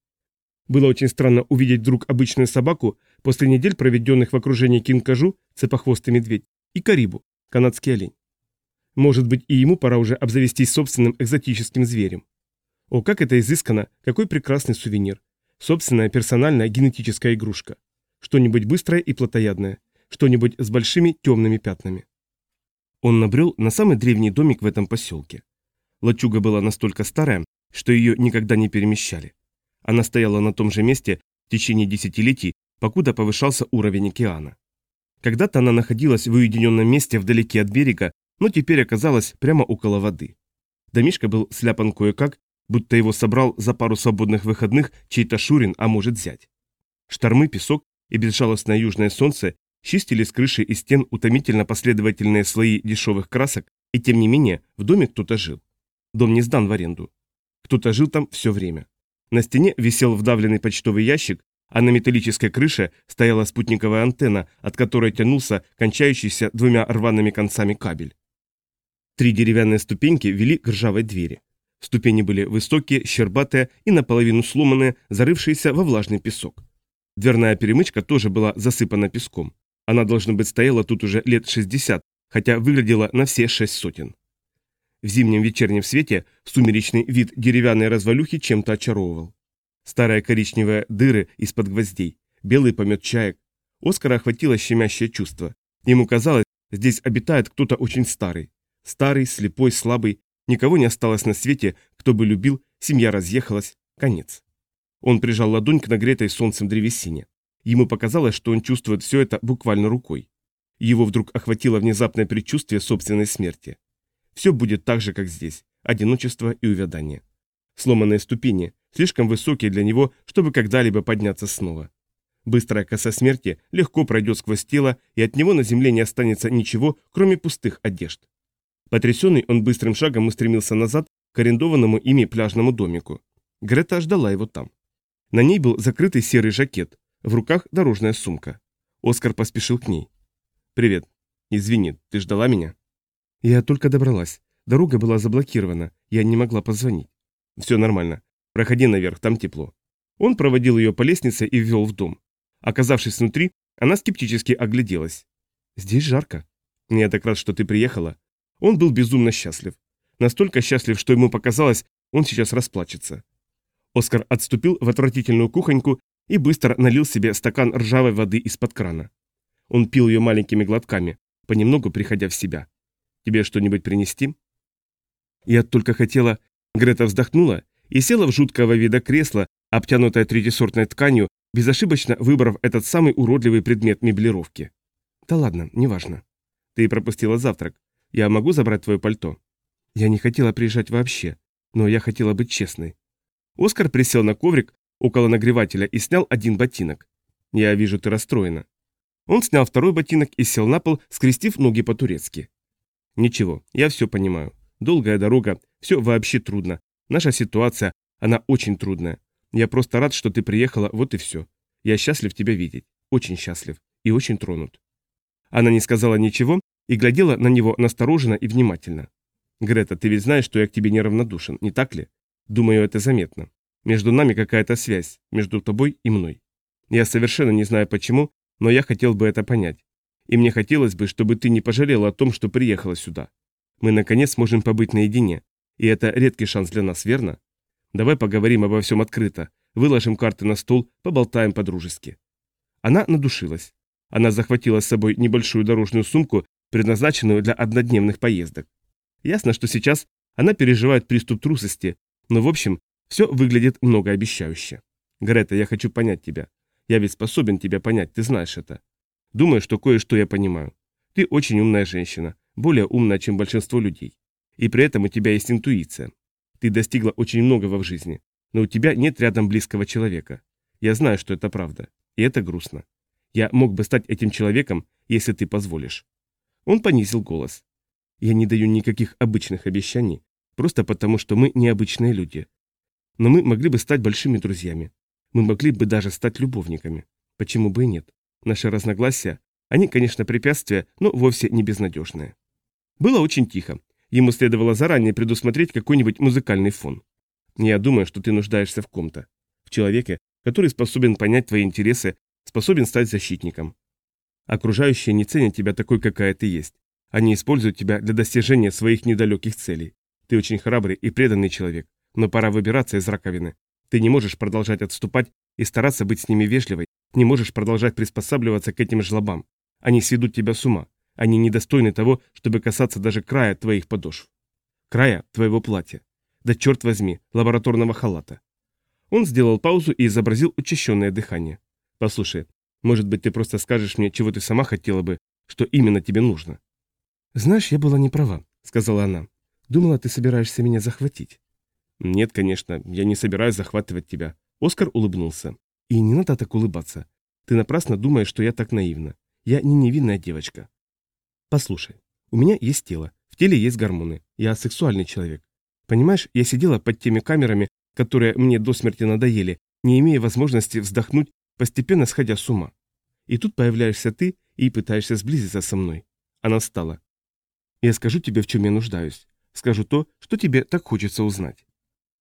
Было очень странно увидеть вдруг обычную собаку после недель, проведенных в окружении кинкажу, цепохвостый медведь, и карибу, канадский олень. Может быть, и ему пора уже обзавестись собственным экзотическим зверем. О, как это изысканно, какой прекрасный сувенир. Собственная персональная генетическая игрушка. Что-нибудь быстрое и плотоядное. Что-нибудь с большими темными пятнами. Он набрел на самый древний домик в этом поселке. Лачуга была настолько старая, что ее никогда не перемещали. Она стояла на том же месте в течение десятилетий, покуда повышался уровень океана. Когда-то она находилась в уединенном месте вдалеке от берега, но теперь оказалась прямо около воды. Домишка был сляпан кое-как, будто его собрал за пару свободных выходных чей-то Шурин, а может зять. Штормы, песок и безжалостное южное солнце чистили с крыши и стен утомительно последовательные слои дешевых красок, и тем не менее в доме кто-то жил. Дом не сдан в аренду. Кто-то жил там все время. На стене висел вдавленный почтовый ящик, а на металлической крыше стояла спутниковая антенна, от которой тянулся кончающийся двумя рваными концами кабель. Три деревянные ступеньки вели к ржавой двери. Ступени были высокие, щербатые и наполовину сломанные, зарывшиеся во влажный песок. Дверная перемычка тоже была засыпана песком. Она, должно быть, стояла тут уже лет 60, хотя выглядела на все шесть сотен. В зимнем вечернем свете сумеречный вид деревянной развалюхи чем-то очаровывал. Старые коричневые дыры из-под гвоздей, белый помет чаек. Оскара охватило щемящее чувство. Ему казалось, здесь обитает кто-то очень старый. Старый, слепой, слабый, никого не осталось на свете, кто бы любил, семья разъехалась, конец. Он прижал ладонь к нагретой солнцем древесине. Ему показалось, что он чувствует все это буквально рукой. Его вдруг охватило внезапное предчувствие собственной смерти. Все будет так же, как здесь. Одиночество и увядание. Сломанные ступени, слишком высокие для него, чтобы когда-либо подняться снова. Быстрая коса смерти легко пройдет сквозь тело, и от него на земле не останется ничего, кроме пустых одежд. Потрясенный, он быстрым шагом устремился назад к арендованному ими пляжному домику. Грета ждала его там. На ней был закрытый серый жакет, в руках дорожная сумка. Оскар поспешил к ней. «Привет. Извини, ты ждала меня?» «Я только добралась. Дорога была заблокирована. Я не могла позвонить». «Все нормально. Проходи наверх, там тепло». Он проводил ее по лестнице и ввел в дом. Оказавшись внутри, она скептически огляделась. «Здесь жарко». «Я так рад, что ты приехала». Он был безумно счастлив. Настолько счастлив, что ему показалось, он сейчас расплачется. Оскар отступил в отвратительную кухоньку и быстро налил себе стакан ржавой воды из-под крана. Он пил ее маленькими глотками, понемногу приходя в себя. Тебе что-нибудь принести?» Я только хотела... Грета вздохнула и села в жуткого вида кресло, обтянутое третьесортной тканью, безошибочно выбрав этот самый уродливый предмет меблировки. «Да ладно, неважно. Ты пропустила завтрак. Я могу забрать твое пальто?» «Я не хотела приезжать вообще, но я хотела быть честной». Оскар присел на коврик около нагревателя и снял один ботинок. «Я вижу, ты расстроена». Он снял второй ботинок и сел на пол, скрестив ноги по-турецки. Ничего, я все понимаю. Долгая дорога, все вообще трудно. Наша ситуация, она очень трудная. Я просто рад, что ты приехала, вот и все. Я счастлив тебя видеть. Очень счастлив. И очень тронут. Она не сказала ничего и глядела на него настороженно и внимательно. Грета, ты ведь знаешь, что я к тебе неравнодушен, не так ли? Думаю, это заметно. Между нами какая-то связь, между тобой и мной. Я совершенно не знаю почему, но я хотел бы это понять. И мне хотелось бы, чтобы ты не пожалела о том, что приехала сюда. Мы, наконец, сможем побыть наедине. И это редкий шанс для нас, верно? Давай поговорим обо всем открыто. Выложим карты на стол, поболтаем по-дружески». Она надушилась. Она захватила с собой небольшую дорожную сумку, предназначенную для однодневных поездок. Ясно, что сейчас она переживает приступ трусости, но в общем, все выглядит многообещающе. Грета, я хочу понять тебя. Я ведь способен тебя понять, ты знаешь это. Думаю, что кое-что я понимаю. Ты очень умная женщина, более умная, чем большинство людей. И при этом у тебя есть интуиция. Ты достигла очень многого в жизни, но у тебя нет рядом близкого человека. Я знаю, что это правда, и это грустно. Я мог бы стать этим человеком, если ты позволишь. Он понизил голос. Я не даю никаких обычных обещаний, просто потому, что мы необычные люди. Но мы могли бы стать большими друзьями. Мы могли бы даже стать любовниками. Почему бы и нет? Наши разногласия, Они, конечно, препятствия, но вовсе не безнадежные. Было очень тихо. Ему следовало заранее предусмотреть какой-нибудь музыкальный фон. Я думаю, что ты нуждаешься в ком-то. В человеке, который способен понять твои интересы, способен стать защитником. Окружающие не ценят тебя такой, какая ты есть. Они используют тебя для достижения своих недалеких целей. Ты очень храбрый и преданный человек, но пора выбираться из раковины. Ты не можешь продолжать отступать и стараться быть с ними вежливой, не можешь продолжать приспосабливаться к этим жлобам. Они сведут тебя с ума. Они недостойны того, чтобы касаться даже края твоих подошв. Края твоего платья. Да черт возьми, лабораторного халата. Он сделал паузу и изобразил учащенное дыхание. Послушай, может быть, ты просто скажешь мне, чего ты сама хотела бы, что именно тебе нужно? Знаешь, я была не права, сказала она. Думала, ты собираешься меня захватить. Нет, конечно, я не собираюсь захватывать тебя. Оскар улыбнулся. И не надо так улыбаться. Ты напрасно думаешь, что я так наивна. Я не невинная девочка. Послушай, у меня есть тело, в теле есть гормоны. Я сексуальный человек. Понимаешь, я сидела под теми камерами, которые мне до смерти надоели, не имея возможности вздохнуть, постепенно сходя с ума. И тут появляешься ты и пытаешься сблизиться со мной. Она встала. Я скажу тебе, в чем я нуждаюсь. Скажу то, что тебе так хочется узнать.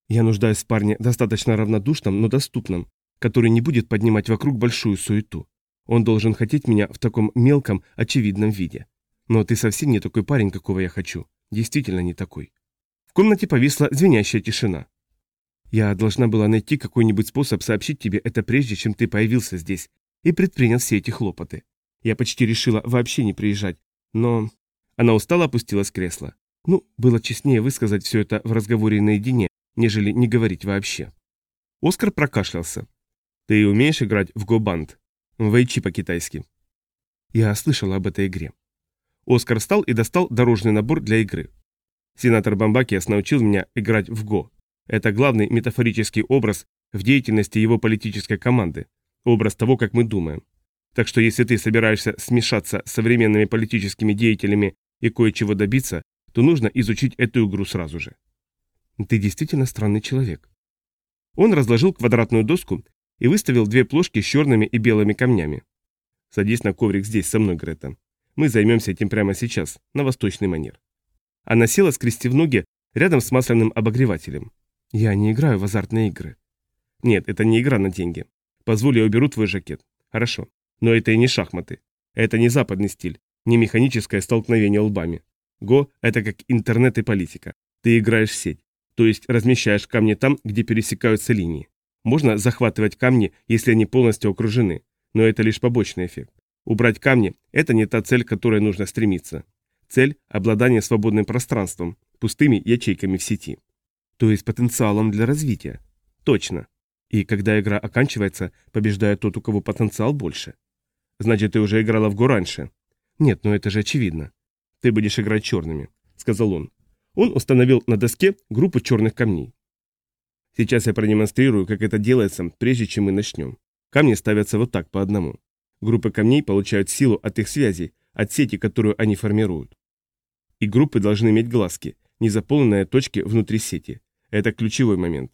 Я нуждаюсь в парне достаточно равнодушном, но доступном, который не будет поднимать вокруг большую суету. Он должен хотеть меня в таком мелком, очевидном виде. Но ты совсем не такой парень, какого я хочу. Действительно не такой. В комнате повисла звенящая тишина. Я должна была найти какой-нибудь способ сообщить тебе это прежде, чем ты появился здесь, и предпринял все эти хлопоты. Я почти решила вообще не приезжать, но... Она устало опустилась в кресло. Ну, было честнее высказать все это в разговоре наедине, нежели не говорить вообще. Оскар прокашлялся. Ты умеешь играть в го-банд? Вэйчи по-китайски. Я слышала об этой игре. Оскар встал и достал дорожный набор для игры. Сенатор Бамбакиас научил меня играть в го. Это главный метафорический образ в деятельности его политической команды. Образ того, как мы думаем. Так что если ты собираешься смешаться с современными политическими деятелями и кое-чего добиться, то нужно изучить эту игру сразу же. Ты действительно странный человек. Он разложил квадратную доску и выставил две плошки с черными и белыми камнями. Садись на коврик здесь со мной, Грета. Мы займемся этим прямо сейчас, на восточный манер. Она села, скрестив ноги, рядом с масляным обогревателем. Я не играю в азартные игры. Нет, это не игра на деньги. Позволь, я уберу твой жакет. Хорошо. Но это и не шахматы. Это не западный стиль, не механическое столкновение лбами. Го – это как интернет и политика. Ты играешь в сеть, то есть размещаешь камни там, где пересекаются линии. Можно захватывать камни, если они полностью окружены, но это лишь побочный эффект. Убрать камни – это не та цель, к которой нужно стремиться. Цель – обладание свободным пространством, пустыми ячейками в сети. То есть потенциалом для развития. Точно. И когда игра оканчивается, побеждает тот, у кого потенциал больше. Значит, ты уже играла в Го раньше. Нет, но это же очевидно. Ты будешь играть черными, сказал он. Он установил на доске группу черных камней. Сейчас я продемонстрирую, как это делается, прежде чем мы начнем. Камни ставятся вот так, по одному. Группы камней получают силу от их связей, от сети, которую они формируют. И группы должны иметь глазки, незаполненные точки внутри сети. Это ключевой момент.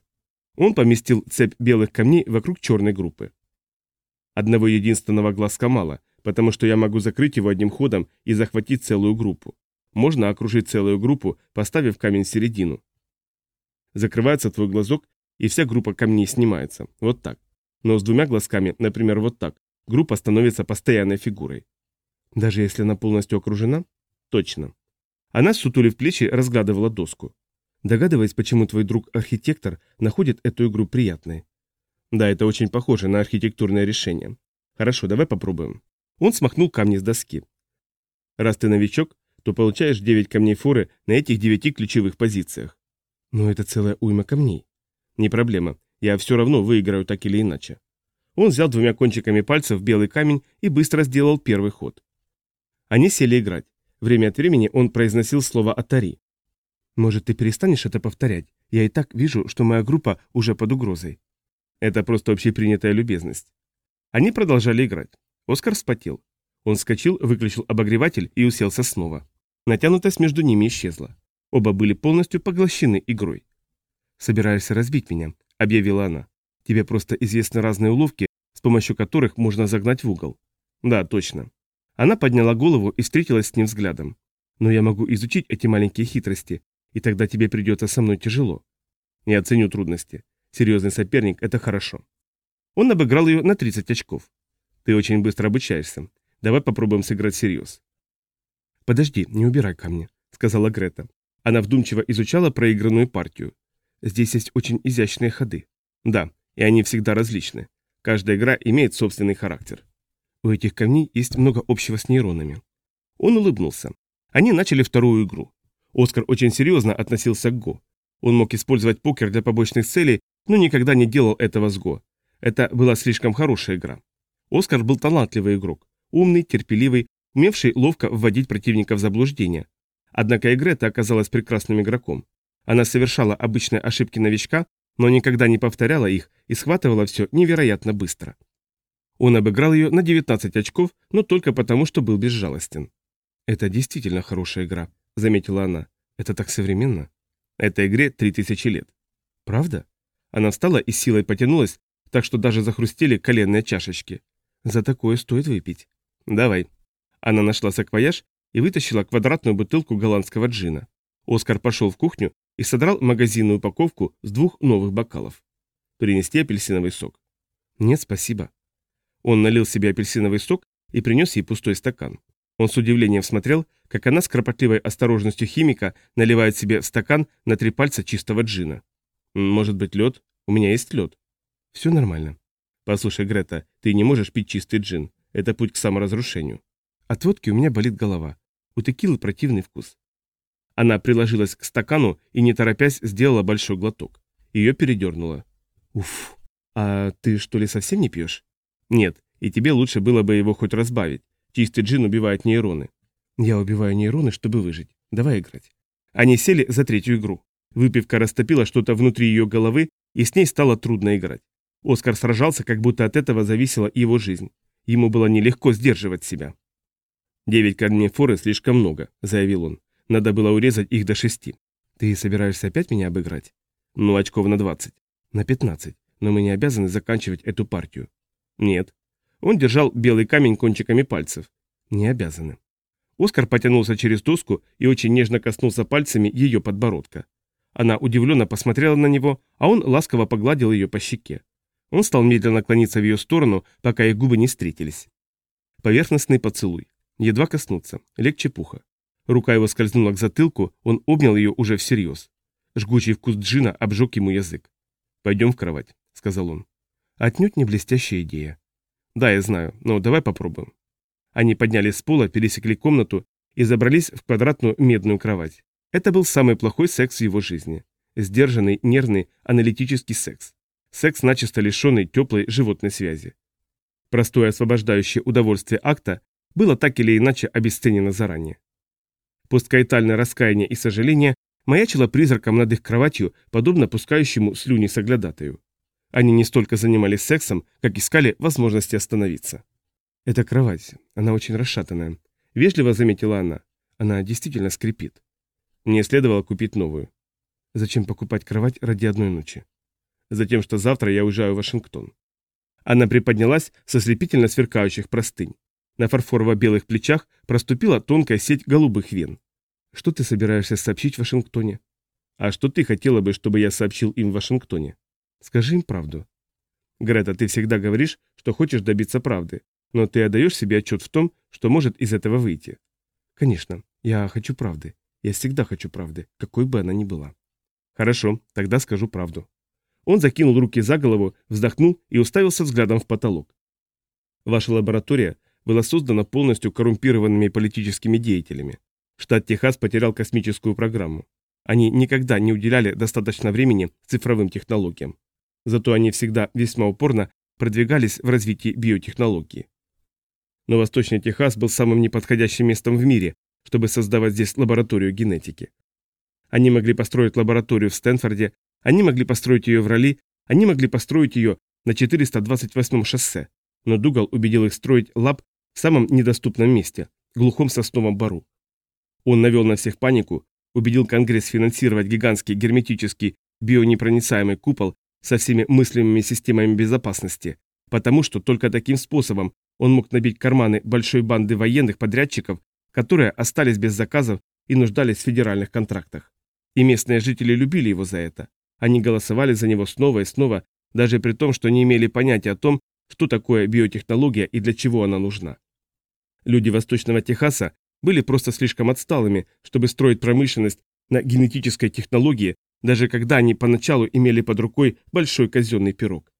Он поместил цепь белых камней вокруг черной группы. Одного единственного глазка мало, потому что я могу закрыть его одним ходом и захватить целую группу. Можно окружить целую группу, поставив камень в середину. Закрывается твой глазок, и вся группа камней снимается. Вот так. Но с двумя глазками, например, вот так, группа становится постоянной фигурой. Даже если она полностью окружена? Точно. Она, сутулив плечи, разглядывала доску. Догадываясь, почему твой друг-архитектор находит эту игру приятной. Да, это очень похоже на архитектурное решение. Хорошо, давай попробуем. Он смахнул камни с доски. Раз ты новичок, то получаешь 9 камней форы на этих 9 ключевых позициях. Но это целая уйма камней. Не проблема, я все равно выиграю так или иначе. Он взял двумя кончиками пальцев белый камень и быстро сделал первый ход. Они сели играть. Время от времени он произносил слово «Атари». «Может, ты перестанешь это повторять? Я и так вижу, что моя группа уже под угрозой». Это просто общепринятая любезность. Они продолжали играть. Оскар вспотел. Он вскочил, выключил обогреватель и уселся снова. Натянутость между ними исчезла. Оба были полностью поглощены игрой. «Собираешься разбить меня», — объявила она. «Тебе просто известны разные уловки, с помощью которых можно загнать в угол». «Да, точно». Она подняла голову и встретилась с ним взглядом. «Но я могу изучить эти маленькие хитрости, и тогда тебе придется со мной тяжело». «Я оценю трудности. Серьезный соперник – это хорошо». Он обыграл ее на 30 очков. «Ты очень быстро обучаешься. Давай попробуем сыграть всерьез». «Подожди, не убирай камни», – сказала Грета. Она вдумчиво изучала проигранную партию. «Здесь есть очень изящные ходы». «Да, и они всегда различны. Каждая игра имеет собственный характер. У этих камней есть много общего с нейронами. Он улыбнулся. Они начали вторую игру. Оскар очень серьезно относился к Го. Он мог использовать покер для побочных целей, но никогда не делал этого с Го. Это была слишком хорошая игра. Оскар был талантливый игрок, умный, терпеливый, умевший ловко вводить противника в заблуждение. Однако Игрета оказалась прекрасным игроком. Она совершала обычные ошибки новичка, но никогда не повторяла их и схватывала все невероятно быстро. Он обыграл ее на 19 очков, но только потому, что был безжалостен. «Это действительно хорошая игра», — заметила она. «Это так современно». Этой игре 3000 лет. «Правда?» Она встала и силой потянулась, так что даже захрустели коленные чашечки. «За такое стоит выпить». «Давай». Она нашла саквояж и вытащила квадратную бутылку голландского джина. Оскар пошел в кухню и содрал магазинную упаковку с двух новых бокалов. Принести апельсиновый сок. Нет, спасибо. Он налил себе апельсиновый сок и принес ей пустой стакан. Он с удивлением смотрел, как она с кропотливой осторожностью химика наливает себе стакан на три пальца чистого джина. «Может быть, лед? У меня есть лед». «Все нормально». «Послушай, Грета, ты не можешь пить чистый джин. Это путь к саморазрушению». От водки у меня болит голова. У текилы противный вкус. Она приложилась к стакану и, не торопясь, сделала большой глоток. Ее передернуло. Уф, а ты что ли совсем не пьешь? Нет, и тебе лучше было бы его хоть разбавить. Чистый джин убивает нейроны. Я убиваю нейроны, чтобы выжить. Давай играть. Они сели за третью игру. Выпивка растопила что-то внутри ее головы, и с ней стало трудно играть. Оскар сражался, как будто от этого зависела его жизнь. Ему было нелегко сдерживать себя. «Девять камней форы слишком много», — заявил он. «Надо было урезать их до шести». «Ты собираешься опять меня обыграть?» «Ну, очков на двадцать». «На пятнадцать. Но мы не обязаны заканчивать эту партию». «Нет». Он держал белый камень кончиками пальцев. «Не обязаны». Оскар потянулся через доску и очень нежно коснулся пальцами ее подбородка. Она удивленно посмотрела на него, а он ласково погладил ее по щеке. Он стал медленно клониться в ее сторону, пока их губы не встретились. Поверхностный поцелуй. Едва коснуться, легче пуха. Рука его скользнула к затылку, он обнял ее уже всерьез. Жгучий вкус джина обжег ему язык. «Пойдем в кровать», — сказал он. «Отнюдь не блестящая идея». «Да, я знаю, но давай попробуем». Они поднялись с пола, пересекли комнату и забрались в квадратную медную кровать. Это был самый плохой секс в его жизни. Сдержанный, нервный, аналитический секс. Секс, начисто лишенный теплой животной связи. Простое освобождающее удовольствие акта было так или иначе обесценено заранее. Посткаитальное раскаяние и сожаление маячило призраком над их кроватью, подобно пускающему слюни соглядатаю. Они не столько занимались сексом, как искали возможности остановиться. «Эта кровать, она очень расшатанная», — вежливо заметила она. «Она действительно скрипит». Мне следовало купить новую. Зачем покупать кровать ради одной ночи? Затем, что завтра я уезжаю в Вашингтон. Она приподнялась со слепительно сверкающих простынь. На фарфорово-белых плечах проступила тонкая сеть голубых вен. Что ты собираешься сообщить в Вашингтоне? А что ты хотела бы, чтобы я сообщил им в Вашингтоне? Скажи им правду. Грета, ты всегда говоришь, что хочешь добиться правды, но ты отдаешь себе отчет в том, что может из этого выйти. Конечно, я хочу правды. Я всегда хочу правды, какой бы она ни была. Хорошо, тогда скажу правду. Он закинул руки за голову, вздохнул и уставился взглядом в потолок. Ваша лаборатория была создана полностью коррумпированными политическими деятелями. Штат Техас потерял космическую программу. Они никогда не уделяли достаточно времени цифровым технологиям. Зато они всегда весьма упорно продвигались в развитии биотехнологии. Но Восточный Техас был самым неподходящим местом в мире, чтобы создавать здесь лабораторию генетики. Они могли построить лабораторию в Стэнфорде, они могли построить ее в Ралли, они могли построить ее на 428-м шоссе, но Дугал убедил их строить лаб в самом недоступном месте, глухом сосновом бару. Он навел на всех панику, убедил Конгресс финансировать гигантский герметический бионепроницаемый купол со всеми мыслимыми системами безопасности, потому что только таким способом Он мог набить карманы большой банды военных подрядчиков, которые остались без заказов и нуждались в федеральных контрактах. И местные жители любили его за это. Они голосовали за него снова и снова, даже при том, что не имели понятия о том, что такое биотехнология и для чего она нужна. Люди Восточного Техаса были просто слишком отсталыми, чтобы строить промышленность на генетической технологии, даже когда они поначалу имели под рукой большой казенный пирог.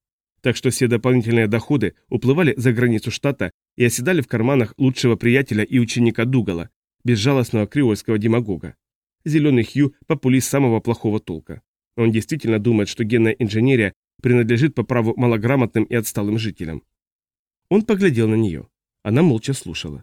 Так что все дополнительные доходы уплывали за границу штата и оседали в карманах лучшего приятеля и ученика Дугала, безжалостного креольского демагога. Зеленый Хью – популист самого плохого толка. Он действительно думает, что генная инженерия принадлежит по праву малограмотным и отсталым жителям. Он поглядел на нее. Она молча слушала.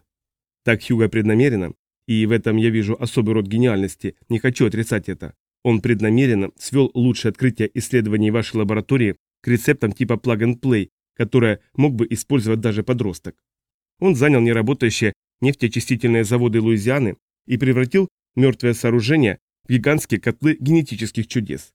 Так Хьюго преднамеренно, и в этом я вижу особый род гениальности, не хочу отрицать это, он преднамеренно свел лучшее открытие исследований вашей лаборатории к рецептам типа plug-and-play, которое мог бы использовать даже подросток. Он занял неработающие нефтеочистительные заводы Луизианы и превратил мертвое сооружение в гигантские котлы генетических чудес.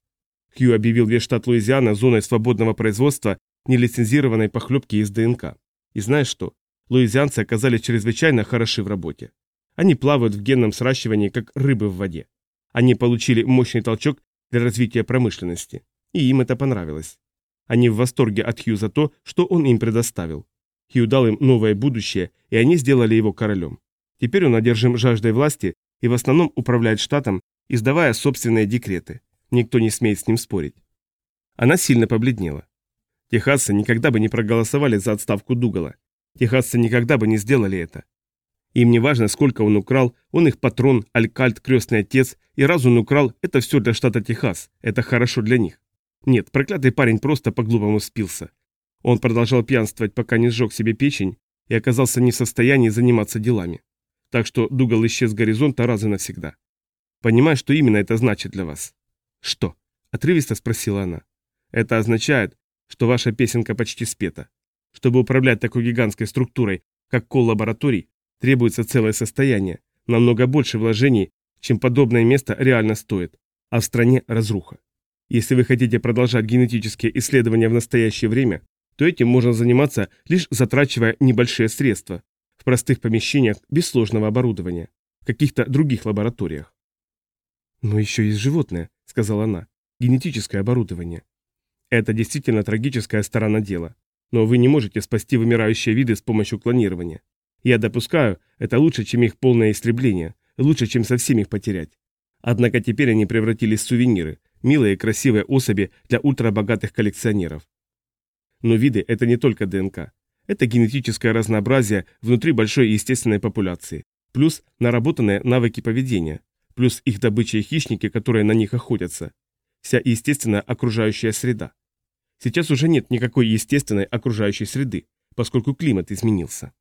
Хью объявил весь штат Луизиана зоной свободного производства нелицензированной похлебки из ДНК. И знаешь что? Луизианцы оказались чрезвычайно хороши в работе. Они плавают в генном сращивании, как рыбы в воде. Они получили мощный толчок для развития промышленности. И им это понравилось. Они в восторге от Хью за то, что он им предоставил. Хью дал им новое будущее, и они сделали его королем. Теперь он одержим жаждой власти и в основном управляет штатом, издавая собственные декреты. Никто не смеет с ним спорить. Она сильно побледнела. Техасцы никогда бы не проголосовали за отставку Дугала. Техасцы никогда бы не сделали это. Им не важно, сколько он украл, он их патрон, алькальт, крестный отец, и раз он украл, это все для штата Техас, это хорошо для них. Нет, проклятый парень просто по-глупому спился. Он продолжал пьянствовать, пока не сжег себе печень, и оказался не в состоянии заниматься делами. Так что Дугал исчез с горизонта раз и навсегда. Понимаю, что именно это значит для вас. «Что?» – отрывисто спросила она. «Это означает, что ваша песенка почти спета. Чтобы управлять такой гигантской структурой, как кол лабораторий, требуется целое состояние, намного больше вложений, чем подобное место реально стоит, а в стране разруха. Если вы хотите продолжать генетические исследования в настоящее время, то этим можно заниматься, лишь затрачивая небольшие средства, в простых помещениях без сложного оборудования, в каких-то других лабораториях. Но еще есть животные, сказала она. «Генетическое оборудование». Это действительно трагическая сторона дела. Но вы не можете спасти вымирающие виды с помощью клонирования. Я допускаю, это лучше, чем их полное истребление, лучше, чем совсем их потерять. Однако теперь они превратились в сувениры, милые и красивые особи для ультрабогатых коллекционеров. Но виды – это не только ДНК. Это генетическое разнообразие внутри большой естественной популяции, плюс наработанные навыки поведения, плюс их добыча и хищники, которые на них охотятся. Вся естественная окружающая среда. Сейчас уже нет никакой естественной окружающей среды, поскольку климат изменился.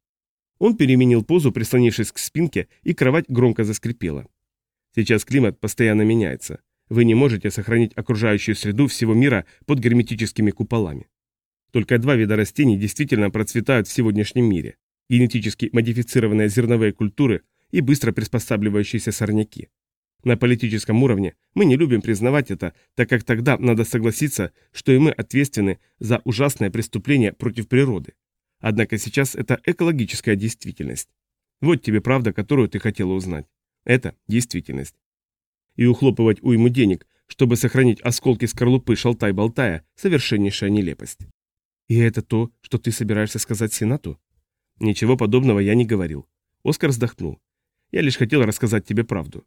Он переменил позу, прислонившись к спинке, и кровать громко заскрипела. Сейчас климат постоянно меняется. Вы не можете сохранить окружающую среду всего мира под герметическими куполами. Только два вида растений действительно процветают в сегодняшнем мире. Генетически модифицированные зерновые культуры и быстро приспосабливающиеся сорняки. На политическом уровне мы не любим признавать это, так как тогда надо согласиться, что и мы ответственны за ужасное преступление против природы. Однако сейчас это экологическая действительность. Вот тебе правда, которую ты хотела узнать. Это действительность. И ухлопывать уйму денег, чтобы сохранить осколки скорлупы шалтай-болтая, совершеннейшая нелепость. И это то, что ты собираешься сказать Сенату? Ничего подобного я не говорил. Оскар вздохнул. Я лишь хотел рассказать тебе правду.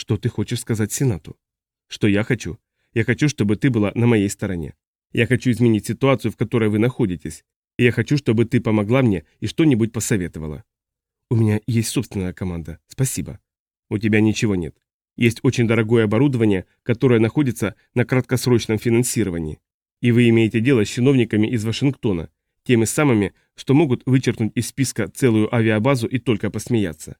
Что ты хочешь сказать Сенату? Что я хочу? Я хочу, чтобы ты была на моей стороне. Я хочу изменить ситуацию, в которой вы находитесь. И я хочу, чтобы ты помогла мне и что-нибудь посоветовала. У меня есть собственная команда. Спасибо. У тебя ничего нет. Есть очень дорогое оборудование, которое находится на краткосрочном финансировании. И вы имеете дело с чиновниками из Вашингтона, теми самыми, что могут вычеркнуть из списка целую авиабазу и только посмеяться.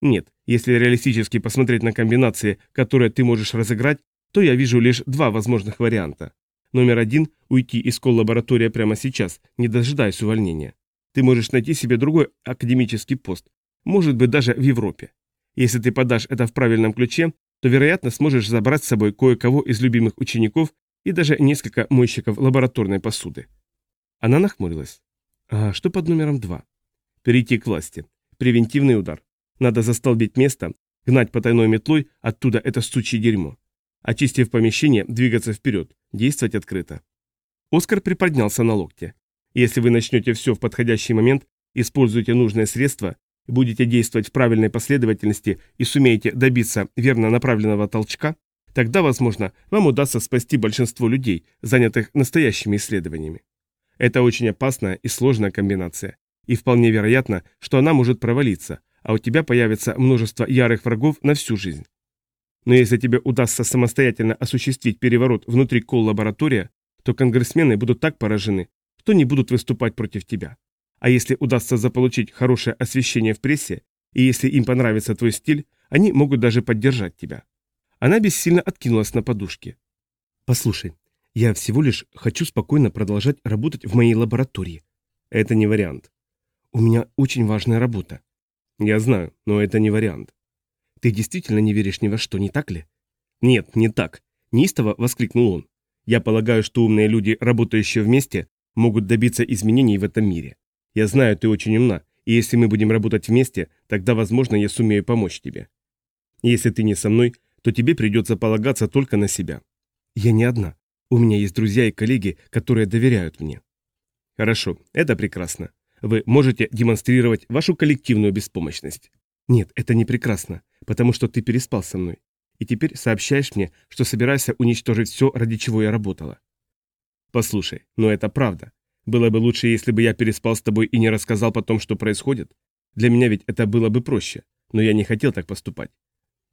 Нет, если реалистически посмотреть на комбинации, которые ты можешь разыграть, то я вижу лишь два возможных варианта. Номер один – уйти из коллаборатория прямо сейчас, не дожидаясь увольнения. Ты можешь найти себе другой академический пост, может быть даже в Европе. Если ты подашь это в правильном ключе, то, вероятно, сможешь забрать с собой кое-кого из любимых учеников и даже несколько мойщиков лабораторной посуды. Она нахмурилась. А что под номером два? Перейти к власти. Превентивный удар. Надо застолбить место, гнать потайной метлой, оттуда это сучье дерьмо. Очистив помещение, двигаться вперед, действовать открыто. Оскар приподнялся на локте. Если вы начнете все в подходящий момент, используете нужное средство, будете действовать в правильной последовательности и сумеете добиться верно направленного толчка, тогда, возможно, вам удастся спасти большинство людей, занятых настоящими исследованиями. Это очень опасная и сложная комбинация, и вполне вероятно, что она может провалиться, а у тебя появится множество ярых врагов на всю жизнь. Но если тебе удастся самостоятельно осуществить переворот внутри кол-лаборатория, то конгрессмены будут так поражены, что не будут выступать против тебя. А если удастся заполучить хорошее освещение в прессе, и если им понравится твой стиль, они могут даже поддержать тебя. Она бессильно откинулась на подушке. Послушай, я всего лишь хочу спокойно продолжать работать в моей лаборатории. Это не вариант. У меня очень важная работа. Я знаю, но это не вариант. Ты действительно не веришь ни во что, не так ли? Нет, не так. Неистово воскликнул он. Я полагаю, что умные люди, работающие вместе, могут добиться изменений в этом мире. Я знаю, ты очень умна, и если мы будем работать вместе, тогда, возможно, я сумею помочь тебе. Если ты не со мной, то тебе придется полагаться только на себя. Я не одна. У меня есть друзья и коллеги, которые доверяют мне. Хорошо, это прекрасно. Вы можете демонстрировать вашу коллективную беспомощность. Нет, это не прекрасно, потому что ты переспал со мной. И теперь сообщаешь мне, что собираешься уничтожить все, ради чего я работала. Послушай, но это правда. Было бы лучше, если бы я переспал с тобой и не рассказал потом, что происходит. Для меня ведь это было бы проще, но я не хотел так поступать.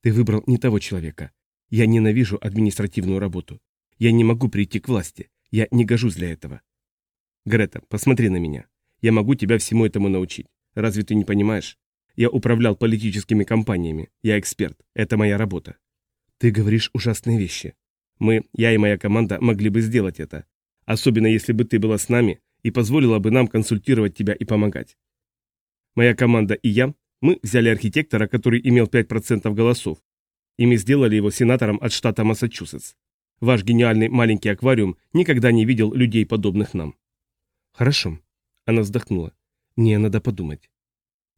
Ты выбрал не того человека. Я ненавижу административную работу. Я не могу прийти к власти. Я не гожусь для этого. Грета, посмотри на меня. Я могу тебя всему этому научить. Разве ты не понимаешь? Я управлял политическими кампаниями. Я эксперт. Это моя работа. Ты говоришь ужасные вещи. Мы, я и моя команда могли бы сделать это. Особенно если бы ты была с нами и позволила бы нам консультировать тебя и помогать. Моя команда и я, мы взяли архитектора, который имел 5% голосов, и мы сделали его сенатором от штата Массачусетс. Ваш гениальный маленький аквариум никогда не видел людей, подобных нам. Хорошо. Она вздохнула. Мне надо подумать.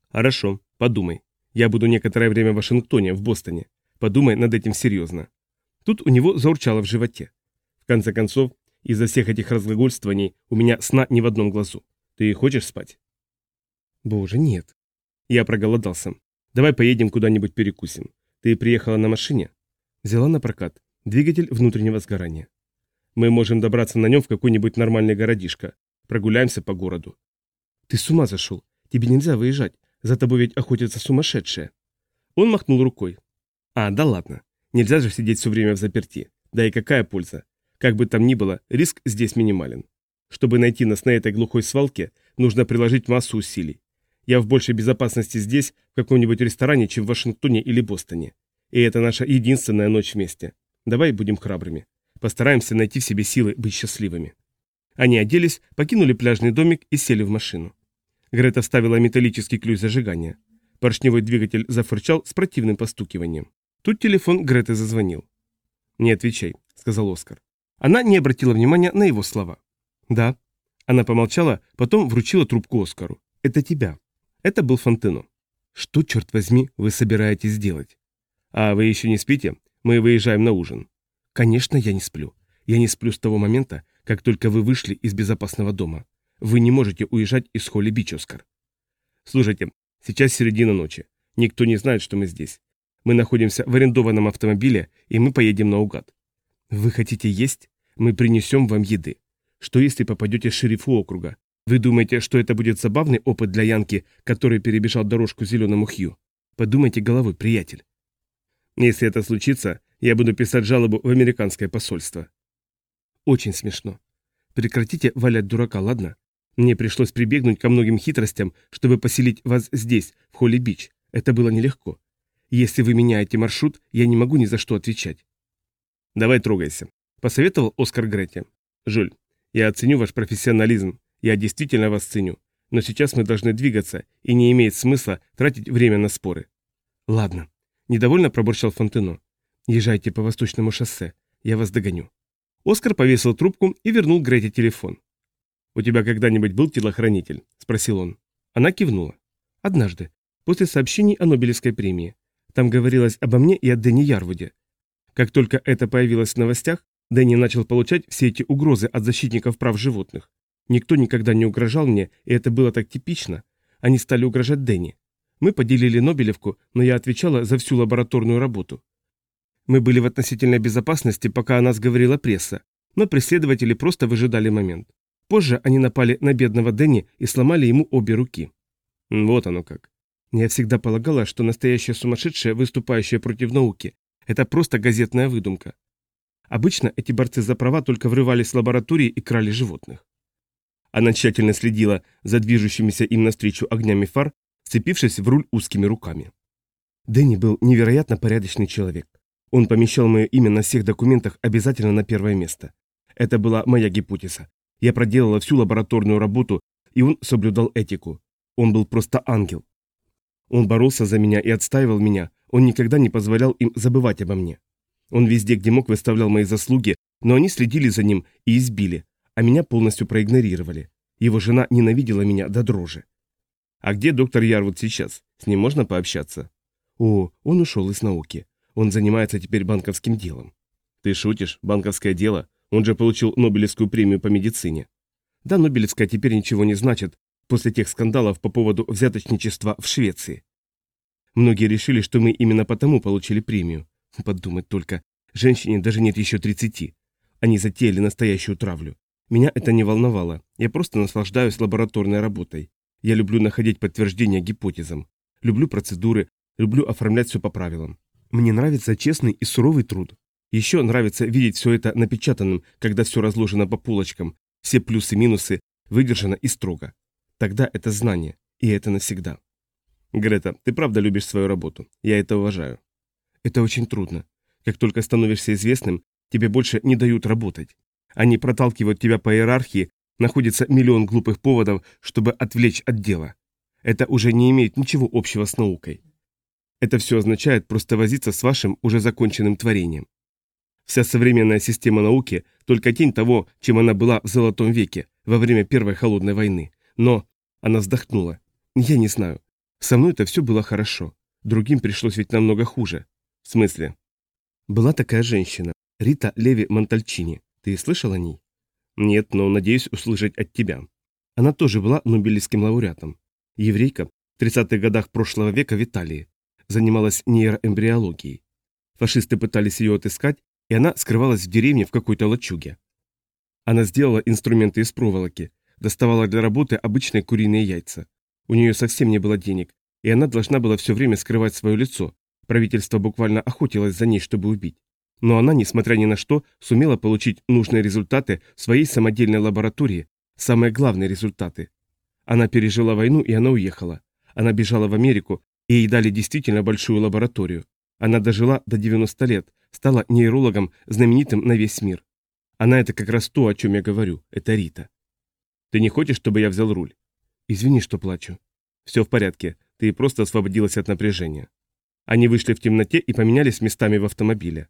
Хорошо, подумай. Я буду некоторое время в Вашингтоне, в Бостоне. Подумай над этим серьезно. Тут у него заурчало в животе. В конце концов, из-за всех этих разглагольствований у меня сна ни в одном глазу. Ты хочешь спать? Боже, нет. Я проголодался. Давай поедем куда-нибудь перекусим. Ты приехала на машине? Взяла на прокат. Двигатель внутреннего сгорания. Мы можем добраться на нем в какой-нибудь нормальный городишко. Прогуляемся по городу. Ты с ума зашел. Тебе нельзя выезжать. За тобой ведь охотятся сумасшедшие. Он махнул рукой. А, да ладно. Нельзя же сидеть все время в заперти. Да и какая польза? Как бы там ни было, риск здесь минимален. Чтобы найти нас на этой глухой свалке, нужно приложить массу усилий. Я в большей безопасности здесь, в каком-нибудь ресторане, чем в Вашингтоне или Бостоне. И это наша единственная ночь вместе. Давай будем храбрыми. Постараемся найти в себе силы быть счастливыми. Они оделись, покинули пляжный домик и сели в машину. Грета вставила металлический ключ зажигания. Поршневой двигатель зафырчал с противным постукиванием. Тут телефон Греты зазвонил. «Не отвечай», — сказал Оскар. Она не обратила внимания на его слова. «Да». Она помолчала, потом вручила трубку Оскару. «Это тебя». Это был Фонтено. «Что, черт возьми, вы собираетесь делать?» «А вы еще не спите? Мы выезжаем на ужин». «Конечно, я не сплю. Я не сплю с того момента, как только вы вышли из безопасного дома. Вы не можете уезжать из Холли Бич, Оскар». «Слушайте, сейчас середина ночи. Никто не знает, что мы здесь. Мы находимся в арендованном автомобиле, и мы поедем наугад. Вы хотите есть? Мы принесем вам еды. Что если попадете шерифу округа? Вы думаете, что это будет забавный опыт для Янки, который перебежал дорожку зеленому Хью? Подумайте головой, приятель. Если это случится, я буду писать жалобу в американское посольство. Очень смешно. Прекратите валять дурака, ладно? Мне пришлось прибегнуть ко многим хитростям, чтобы поселить вас здесь, в Холли-Бич. Это было нелегко. Если вы меняете маршрут, я не могу ни за что отвечать. «Давай трогайся», — посоветовал Оскар Гретти. «Жюль, я оценю ваш профессионализм, я действительно вас ценю, но сейчас мы должны двигаться, и не имеет смысла тратить время на споры». «Ладно», — недовольно пробурчал Фонтено. «Езжайте по восточному шоссе, я вас догоню». Оскар повесил трубку и вернул Грете телефон. «У тебя когда-нибудь был телохранитель?» – спросил он. Она кивнула. «Однажды, после сообщений о Нобелевской премии. Там говорилось обо мне и о Дэнни Ярвуде. Как только это появилось в новостях, Дэнни начал получать все эти угрозы от защитников прав животных. Никто никогда не угрожал мне, и это было так типично. Они стали угрожать Дэнни. Мы поделили Нобелевку, но я отвечала за всю лабораторную работу. Мы были в относительной безопасности, пока о нас говорила пресса, но преследователи просто выжидали момент. Позже они напали на бедного Дэнни и сломали ему обе руки. Вот оно как. Я всегда полагала, что настоящее сумасшедшее, выступающее против науки, это просто газетная выдумка. Обычно эти борцы за права только врывались в лаборатории и крали животных. Она тщательно следила за движущимися им навстречу огнями фар, вцепившись в руль узкими руками. Дэнни был невероятно порядочный человек. Он помещал мое имя на всех документах обязательно на первое место. Это была моя гипотеза. Я проделала всю лабораторную работу, и он соблюдал этику. Он был просто ангел. Он боролся за меня и отстаивал меня, он никогда не позволял им забывать обо мне. Он везде, где мог, выставлял мои заслуги, но они следили за ним и избили, а меня полностью проигнорировали. Его жена ненавидела меня до дрожи. А где доктор Ярвуд сейчас? С ним можно пообщаться? О, он ушел из науки. Он занимается теперь банковским делом. Ты шутишь? Банковское дело? Он же получил Нобелевскую премию по медицине. Да, Нобелевская теперь ничего не значит после тех скандалов по поводу взяточничества в Швеции. Многие решили, что мы именно потому получили премию. Подумать только, женщине даже нет еще 30. Они затеяли настоящую травлю. Меня это не волновало. Я просто наслаждаюсь лабораторной работой. Я люблю находить подтверждения гипотезам. Люблю процедуры, люблю оформлять все по правилам. Мне нравится честный и суровый труд. Еще нравится видеть все это напечатанным, когда все разложено по полочкам, все плюсы-минусы выдержано и строго. Тогда это знание, и это навсегда. Грета, ты правда любишь свою работу. Я это уважаю. Это очень трудно. Как только становишься известным, тебе больше не дают работать. Они проталкивают тебя по иерархии, находится миллион глупых поводов, чтобы отвлечь от дела. Это уже не имеет ничего общего с наукой. Это все означает просто возиться с вашим уже законченным творением. Вся современная система науки – только тень того, чем она была в Золотом веке, во время Первой Холодной войны. Но она вздохнула. Я не знаю. Со мной это все было хорошо. Другим пришлось ведь намного хуже. В смысле? Была такая женщина, Рита Леви Монтальчини. Ты слышал о ней? Нет, но надеюсь услышать от тебя. Она тоже была Нобелевским лауреатом. Еврейка в 30-х годах прошлого века в Италии занималась нейроэмбриологией. Фашисты пытались ее отыскать, и она скрывалась в деревне в какой-то лачуге. Она сделала инструменты из проволоки, доставала для работы обычные куриные яйца. У нее совсем не было денег, и она должна была все время скрывать свое лицо. Правительство буквально охотилось за ней, чтобы убить. Но она, несмотря ни на что, сумела получить нужные результаты в своей самодельной лаборатории, самые главные результаты. Она пережила войну, и она уехала. Она бежала в Америку, и ей дали действительно большую лабораторию. Она дожила до 90 лет, стала нейрологом, знаменитым на весь мир. Она это как раз то, о чем я говорю, это Рита. Ты не хочешь, чтобы я взял руль? Извини, что плачу. Все в порядке, ты просто освободилась от напряжения. Они вышли в темноте и поменялись местами в автомобиле.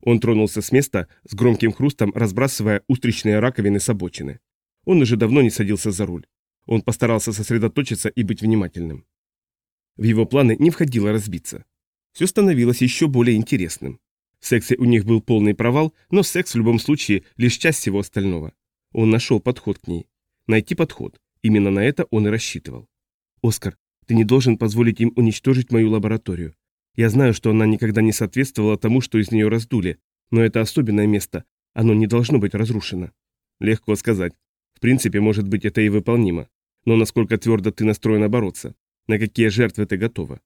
Он тронулся с места, с громким хрустом разбрасывая устричные раковины с обочины. Он уже давно не садился за руль. Он постарался сосредоточиться и быть внимательным. В его планы не входило разбиться. Все становилось еще более интересным. В сексе у них был полный провал, но секс в любом случае лишь часть всего остального. Он нашел подход к ней. Найти подход. Именно на это он и рассчитывал. «Оскар, ты не должен позволить им уничтожить мою лабораторию. Я знаю, что она никогда не соответствовала тому, что из нее раздули, но это особенное место. Оно не должно быть разрушено». Легко сказать. В принципе, может быть, это и выполнимо. Но насколько твердо ты настроена бороться? На какие жертвы ты готова?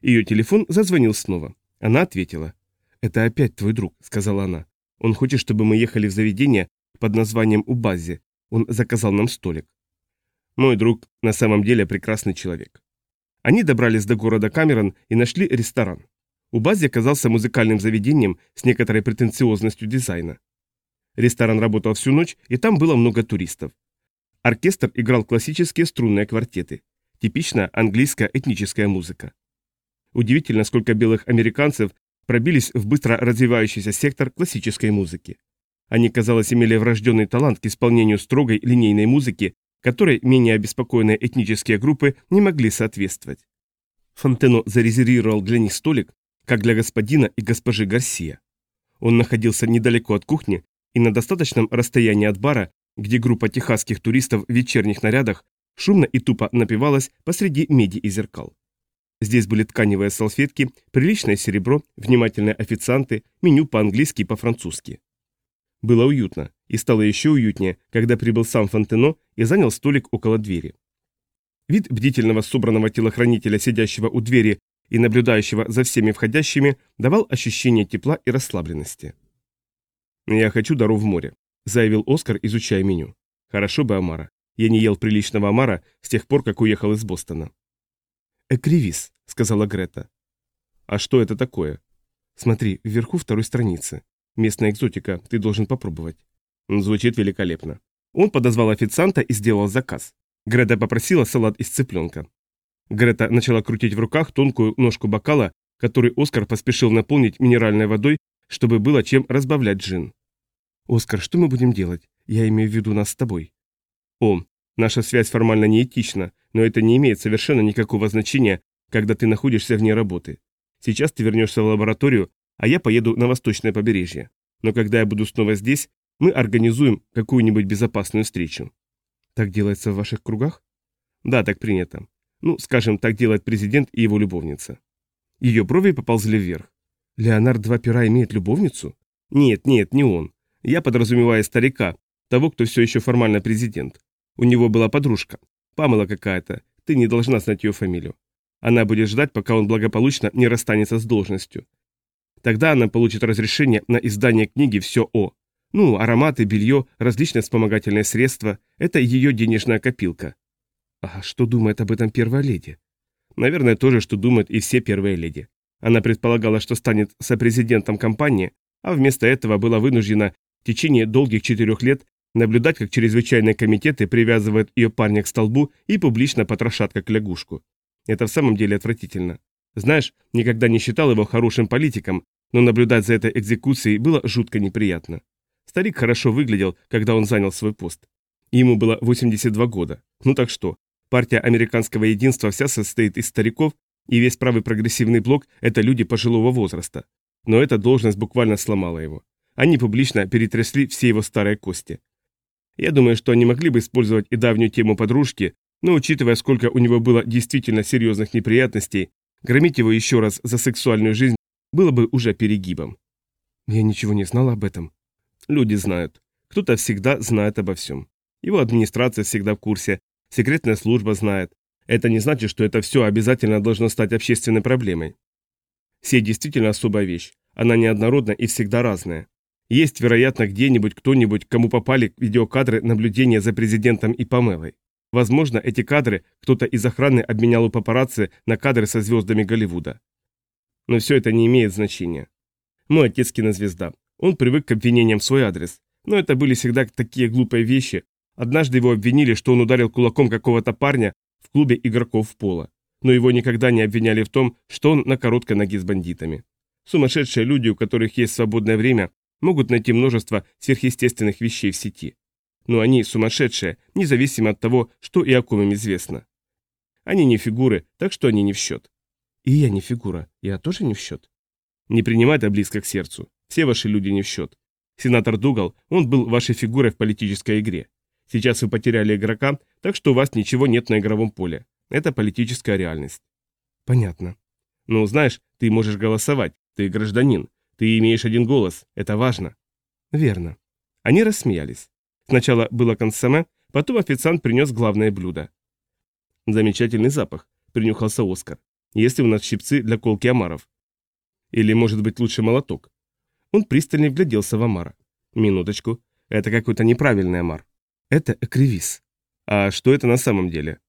Ее телефон зазвонил снова. Она ответила. «Это опять твой друг», — сказала она. «Он хочет, чтобы мы ехали в заведение под названием Убази. Он заказал нам столик». Мой друг на самом деле прекрасный человек. Они добрались до города Камерон и нашли ресторан. Убази оказался музыкальным заведением с некоторой претенциозностью дизайна. Ресторан работал всю ночь, и там было много туристов. Оркестр играл классические струнные квартеты. Типичная английская этническая музыка. Удивительно, сколько белых американцев пробились в быстро развивающийся сектор классической музыки. Они, казалось, имели врожденный талант к исполнению строгой линейной музыки, которой менее обеспокоенные этнические группы не могли соответствовать. Фонтено зарезервировал для них столик, как для господина и госпожи Гарсия. Он находился недалеко от кухни и на достаточном расстоянии от бара, где группа техасских туристов в вечерних нарядах шумно и тупо напивалась посреди меди и зеркал. Здесь были тканевые салфетки, приличное серебро, внимательные официанты, меню по-английски и по-французски. Было уютно, и стало еще уютнее, когда прибыл сам Фонтено и занял столик около двери. Вид бдительного собранного телохранителя, сидящего у двери и наблюдающего за всеми входящими, давал ощущение тепла и расслабленности. «Я хочу дару в море», — заявил Оскар, изучая меню. «Хорошо бы омара. Я не ел приличного омара с тех пор, как уехал из Бостона». «Экривис», — сказала Грета. «А что это такое?» «Смотри, вверху второй страницы. Местная экзотика, ты должен попробовать». Звучит великолепно. Он подозвал официанта и сделал заказ. Грета попросила салат из цыпленка. Грета начала крутить в руках тонкую ножку бокала, который Оскар поспешил наполнить минеральной водой, чтобы было чем разбавлять джин. «Оскар, что мы будем делать? Я имею в виду нас с тобой». «О, наша связь формально неэтична, но это не имеет совершенно никакого значения, когда ты находишься вне работы. Сейчас ты вернешься в лабораторию, а я поеду на восточное побережье. Но когда я буду снова здесь, мы организуем какую-нибудь безопасную встречу. Так делается в ваших кругах? Да, так принято. Ну, скажем, так делает президент и его любовница. Ее брови поползли вверх. Леонард Два Пера имеет любовницу? Нет, нет, не он. Я подразумеваю старика, того, кто все еще формально президент. У него была подружка. Памела какая-то. Ты не должна знать ее фамилию. Она будет ждать, пока он благополучно не расстанется с должностью. Тогда она получит разрешение на издание книги «Все о». Ну, ароматы, белье, различные вспомогательные средства – это ее денежная копилка. А что думает об этом первая леди? Наверное, то же, что думают и все первые леди. Она предполагала, что станет сопрезидентом компании, а вместо этого была вынуждена в течение долгих четырех лет наблюдать, как чрезвычайные комитеты привязывают ее парня к столбу и публично потрошат как лягушку. Это в самом деле отвратительно. Знаешь, никогда не считал его хорошим политиком, но наблюдать за этой экзекуцией было жутко неприятно. Старик хорошо выглядел, когда он занял свой пост. Ему было 82 года. Ну так что, партия американского единства вся состоит из стариков, и весь правый прогрессивный блок – это люди пожилого возраста. Но эта должность буквально сломала его. Они публично перетрясли все его старые кости. Я думаю, что они могли бы использовать и давнюю тему подружки, но учитывая, сколько у него было действительно серьезных неприятностей, Громить его еще раз за сексуальную жизнь было бы уже перегибом. Я ничего не знал об этом. Люди знают. Кто-то всегда знает обо всем. Его администрация всегда в курсе, секретная служба знает. Это не значит, что это все обязательно должно стать общественной проблемой. Сеть действительно особая вещь. Она неоднородна и всегда разная. Есть, вероятно, где-нибудь кто-нибудь, кому попали видеокадры наблюдения за президентом и Памелой. Возможно, эти кадры кто-то из охраны обменял у папарацци на кадры со звездами Голливуда. Но все это не имеет значения. Мой отец кинозвезда. Он привык к обвинениям в свой адрес. Но это были всегда такие глупые вещи. Однажды его обвинили, что он ударил кулаком какого-то парня в клубе игроков в поло. Но его никогда не обвиняли в том, что он на короткой ноге с бандитами. Сумасшедшие люди, у которых есть свободное время, могут найти множество сверхъестественных вещей в сети но они сумасшедшие, независимо от того, что и о ком им известно. Они не фигуры, так что они не в счет. И я не фигура, я тоже не в счет. Не принимай это близко к сердцу. Все ваши люди не в счет. Сенатор Дугал, он был вашей фигурой в политической игре. Сейчас вы потеряли игрока, так что у вас ничего нет на игровом поле. Это политическая реальность. Понятно. Ну, знаешь, ты можешь голосовать, ты гражданин, ты имеешь один голос, это важно. Верно. Они рассмеялись. Сначала было консоме, потом официант принес главное блюдо. Замечательный запах, принюхался Оскар. Если у нас щипцы для колки омаров. Или, может быть, лучше молоток. Он пристально вгляделся в омара. Минуточку, это какой-то неправильный омар. Это экревис. А что это на самом деле?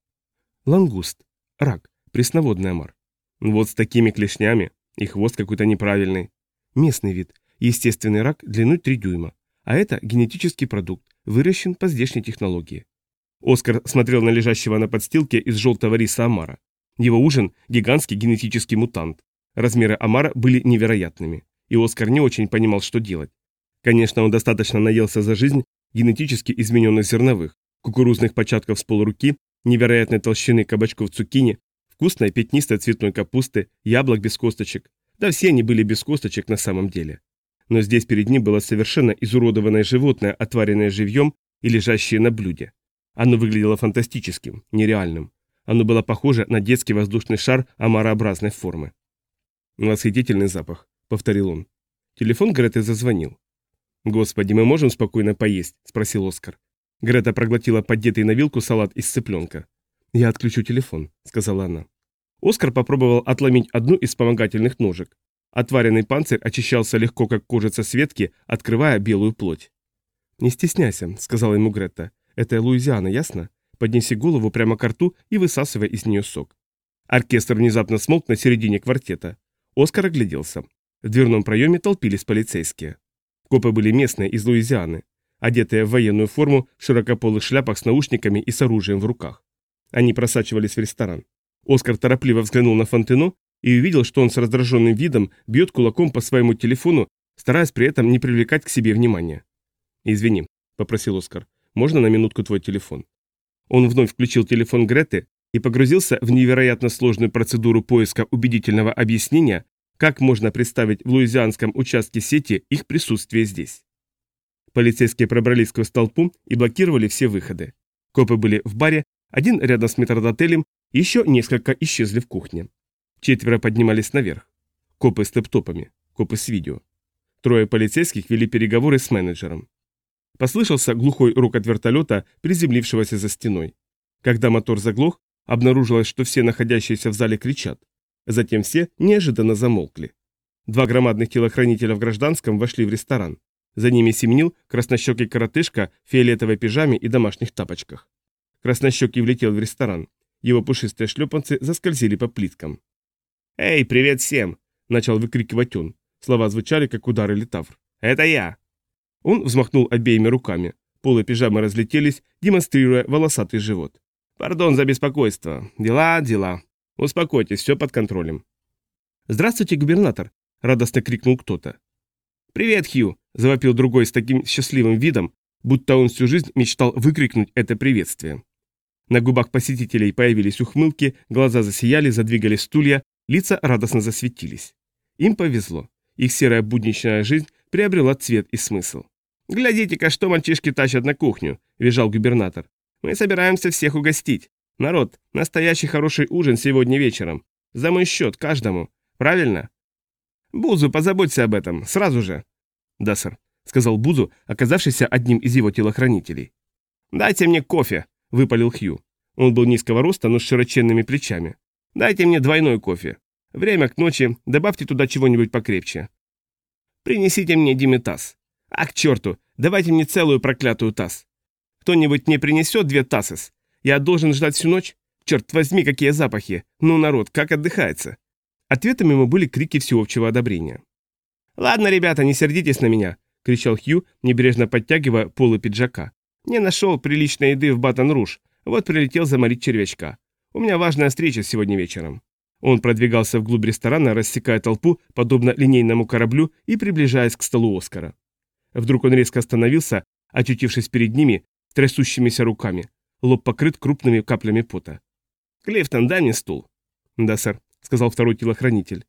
Лангуст. Рак. Пресноводный омар. Вот с такими клешнями. И хвост какой-то неправильный. Местный вид. Естественный рак длиной 3 дюйма. А это генетический продукт выращен по здешней технологии. Оскар смотрел на лежащего на подстилке из желтого риса омара. Его ужин – гигантский генетический мутант. Размеры омара были невероятными, и Оскар не очень понимал, что делать. Конечно, он достаточно наелся за жизнь генетически измененных зерновых, кукурузных початков с полуруки, невероятной толщины кабачков цукини, вкусной пятнистой цветной капусты, яблок без косточек. Да все они были без косточек на самом деле. Но здесь перед ним было совершенно изуродованное животное, отваренное живьем и лежащее на блюде. Оно выглядело фантастическим, нереальным. Оно было похоже на детский воздушный шар омарообразной формы. «Восхитительный запах», — повторил он. Телефон Греты зазвонил. «Господи, мы можем спокойно поесть?» – спросил Оскар. Грета проглотила поддетый на вилку салат из цыпленка. «Я отключу телефон», – сказала она. Оскар попробовал отломить одну из вспомогательных ножек. Отваренный панцирь очищался легко, как кожица светки, открывая белую плоть. «Не стесняйся», – сказала ему Грета. «Это Луизиана, ясно? Поднеси голову прямо к рту и высасывай из нее сок». Оркестр внезапно смолк на середине квартета. Оскар огляделся. В дверном проеме толпились полицейские. Копы были местные, из Луизианы, одетые в военную форму, в широкополых шляпах с наушниками и с оружием в руках. Они просачивались в ресторан. Оскар торопливо взглянул на Фонтено и увидел, что он с раздраженным видом бьет кулаком по своему телефону, стараясь при этом не привлекать к себе внимания. «Извини», — попросил Оскар, — «можно на минутку твой телефон?» Он вновь включил телефон Греты и погрузился в невероятно сложную процедуру поиска убедительного объяснения, как можно представить в луизианском участке сети их присутствие здесь? Полицейские пробрались сквозь толпу и блокировали все выходы. Копы были в баре, один рядом с метродотелем, еще несколько исчезли в кухне. Четверо поднимались наверх. Копы с тептопами, копы с видео. Трое полицейских вели переговоры с менеджером. Послышался глухой рокот вертолета, приземлившегося за стеной. Когда мотор заглох, обнаружилось, что все находящиеся в зале кричат. Затем все неожиданно замолкли. Два громадных телохранителя в гражданском вошли в ресторан. За ними семенил краснощекий коротышка в фиолетовой пижаме и домашних тапочках. Краснощекий влетел в ресторан. Его пушистые шлепанцы заскользили по плиткам. «Эй, привет всем!» – начал выкрикивать он. Слова звучали, как удары литавр. «Это я!» Он взмахнул обеими руками. Полы пижамы разлетелись, демонстрируя волосатый живот. «Пардон за беспокойство. Дела, дела. Успокойтесь, все под контролем. «Здравствуйте, губернатор!» – радостно крикнул кто-то. «Привет, Хью!» – завопил другой с таким счастливым видом, будто он всю жизнь мечтал выкрикнуть это приветствие. На губах посетителей появились ухмылки, глаза засияли, задвигались стулья, лица радостно засветились. Им повезло. Их серая будничная жизнь приобрела цвет и смысл. «Глядите-ка, что мальчишки тащат на кухню», – визжал губернатор. «Мы собираемся всех угостить. Народ, настоящий хороший ужин сегодня вечером. За мой счет каждому. Правильно? Бузу, позаботься об этом, сразу же. Да, сэр, сказал Бузу, оказавшийся одним из его телохранителей. Дайте мне кофе, выпалил Хью. Он был низкого роста, но с широченными плечами. Дайте мне двойной кофе. Время к ночи, добавьте туда чего-нибудь покрепче. Принесите мне Димитас. А к черту, давайте мне целую проклятую таз. Кто-нибудь не принесет две тасес, я должен ждать всю ночь? Черт возьми, какие запахи! Ну, народ, как отдыхается?» Ответом ему были крики всеобщего одобрения. «Ладно, ребята, не сердитесь на меня!» — кричал Хью, небрежно подтягивая полы пиджака. «Не нашел приличной еды в Батон-Руж, вот прилетел заморить червячка. У меня важная встреча сегодня вечером». Он продвигался вглубь ресторана, рассекая толпу, подобно линейному кораблю, и приближаясь к столу Оскара. Вдруг он резко остановился, очутившись перед ними, трясущимися руками лоб покрыт крупными каплями пота. «Клифтон, дай мне стул». «Да, сэр», — сказал второй телохранитель.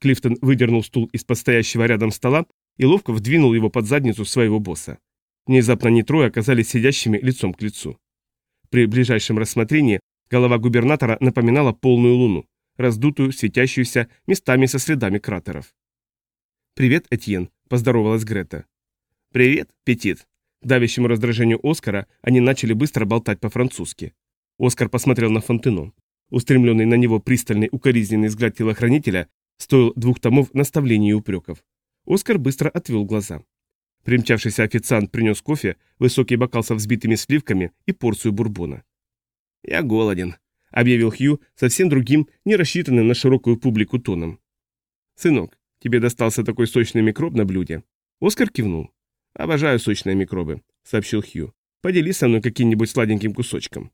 Клифтон выдернул стул из подстоящего рядом стола и ловко вдвинул его под задницу своего босса. Внезапно не трое оказались сидящими лицом к лицу. При ближайшем рассмотрении голова губернатора напоминала полную луну, раздутую, светящуюся, местами со следами кратеров. «Привет, Этьен», — поздоровалась Грета. «Привет, Петит», к давящему раздражению Оскара они начали быстро болтать по-французски. Оскар посмотрел на Фонтено. Устремленный на него пристальный укоризненный взгляд телохранителя стоил двух томов наставлений и упреков. Оскар быстро отвел глаза. Примчавшийся официант принес кофе, высокий бокал со взбитыми сливками и порцию бурбона. «Я голоден», — объявил Хью совсем другим, не рассчитанным на широкую публику тоном. «Сынок, тебе достался такой сочный микроб на блюде». Оскар кивнул. «Обожаю сочные микробы», — сообщил Хью. «Поделись со мной каким-нибудь сладеньким кусочком».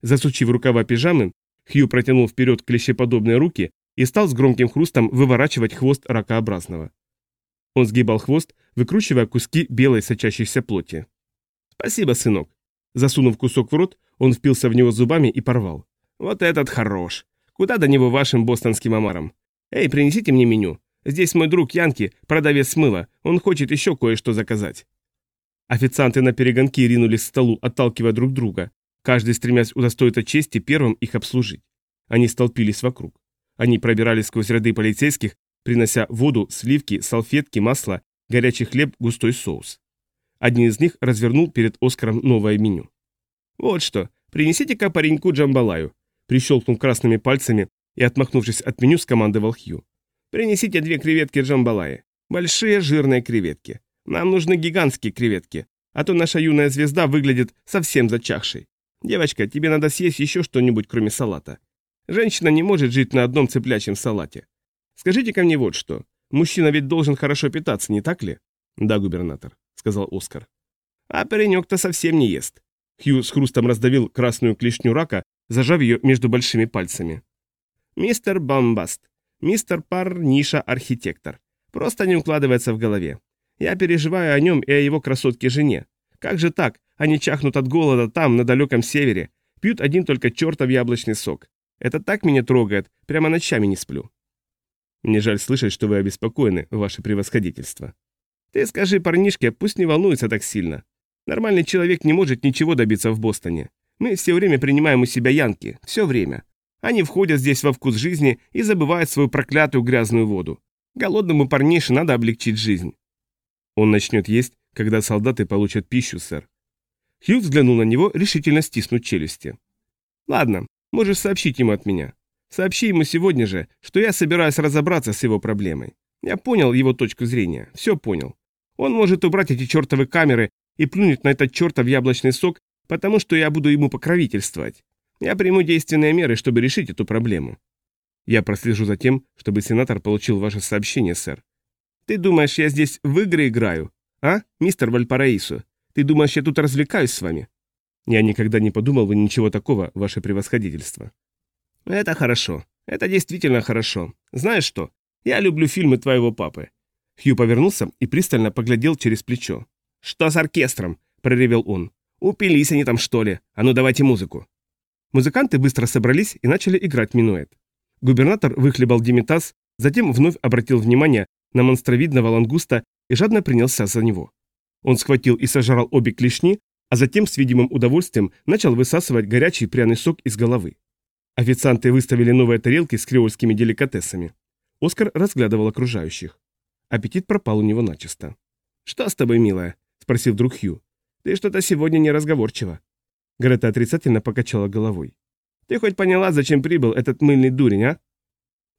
Засучив рукава пижамы, Хью протянул вперед клещеподобные руки и стал с громким хрустом выворачивать хвост ракообразного. Он сгибал хвост, выкручивая куски белой сочащейся плоти. «Спасибо, сынок». Засунув кусок в рот, он впился в него зубами и порвал. «Вот этот хорош! Куда до него вашим бостонским омарам? Эй, принесите мне меню. Здесь мой друг Янки, продавец мыла. Он хочет еще кое-что заказать». Официанты на перегонки ринулись к столу, отталкивая друг друга, каждый стремясь удостоиться чести первым их обслужить. Они столпились вокруг. Они пробирались сквозь ряды полицейских, принося воду, сливки, салфетки, масло, горячий хлеб, густой соус. Один из них развернул перед Оскаром новое меню. «Вот что, принесите-ка пареньку Джамбалаю», прищелкнул красными пальцами и, отмахнувшись от меню, скомандовал Хью. «Принесите две креветки Джамбалаи. Большие жирные креветки. Нам нужны гигантские креветки, а то наша юная звезда выглядит совсем зачахшей. Девочка, тебе надо съесть еще что-нибудь, кроме салата. Женщина не может жить на одном цыплячьем салате. Скажите ко мне вот что. Мужчина ведь должен хорошо питаться, не так ли? Да, губернатор сказал Оскар. А паренек-то совсем не ест. Хью с хрустом раздавил красную клешню рака, зажав ее между большими пальцами. Мистер Бомбаст. Мистер Парниша-архитектор. Просто не укладывается в голове. Я переживаю о нем и о его красотке-жене. Как же так? Они чахнут от голода там, на далеком севере. Пьют один только чертов яблочный сок. Это так меня трогает, прямо ночами не сплю. Мне жаль слышать, что вы обеспокоены, ваше превосходительство. Ты скажи парнишке, пусть не волнуется так сильно. Нормальный человек не может ничего добиться в Бостоне. Мы все время принимаем у себя янки, все время. Они входят здесь во вкус жизни и забывают свою проклятую грязную воду. Голодному парнише надо облегчить жизнь. Он начнет есть, когда солдаты получат пищу, сэр. Хью взглянул на него, решительно стиснуть челюсти. Ладно, можешь сообщить ему от меня. Сообщи ему сегодня же, что я собираюсь разобраться с его проблемой. Я понял его точку зрения, все понял. Он может убрать эти чертовы камеры и плюнуть на этот чертов яблочный сок, потому что я буду ему покровительствовать. Я приму действенные меры, чтобы решить эту проблему. Я прослежу за тем, чтобы сенатор получил ваше сообщение, сэр. Ты думаешь, я здесь в игры играю? А, мистер Вальпараисо? Ты думаешь, я тут развлекаюсь с вами? Я никогда не подумал бы ничего такого, ваше превосходительство. Это хорошо. Это действительно хорошо. Знаешь что? Я люблю фильмы твоего папы. Хью повернулся и пристально поглядел через плечо. «Что с оркестром?» – проревел он. «Упились они там, что ли? А ну давайте музыку!» Музыканты быстро собрались и начали играть менуэт. Губернатор выхлебал демитасс, затем вновь обратил внимание на монстровидного лангуста и жадно принялся за него. Он схватил и сожрал обе клешни, а затем с видимым удовольствием начал высасывать горячий пряный сок из головы. Официанты выставили новые тарелки с креольскими деликатесами. Оскар разглядывал окружающих. Аппетит пропал у него начисто. «Что с тобой, милая?» – спросил друг Хью. «Ты что-то сегодня неразговорчива». Грета отрицательно покачала головой. «Ты хоть поняла, зачем прибыл этот мыльный дурень, а?»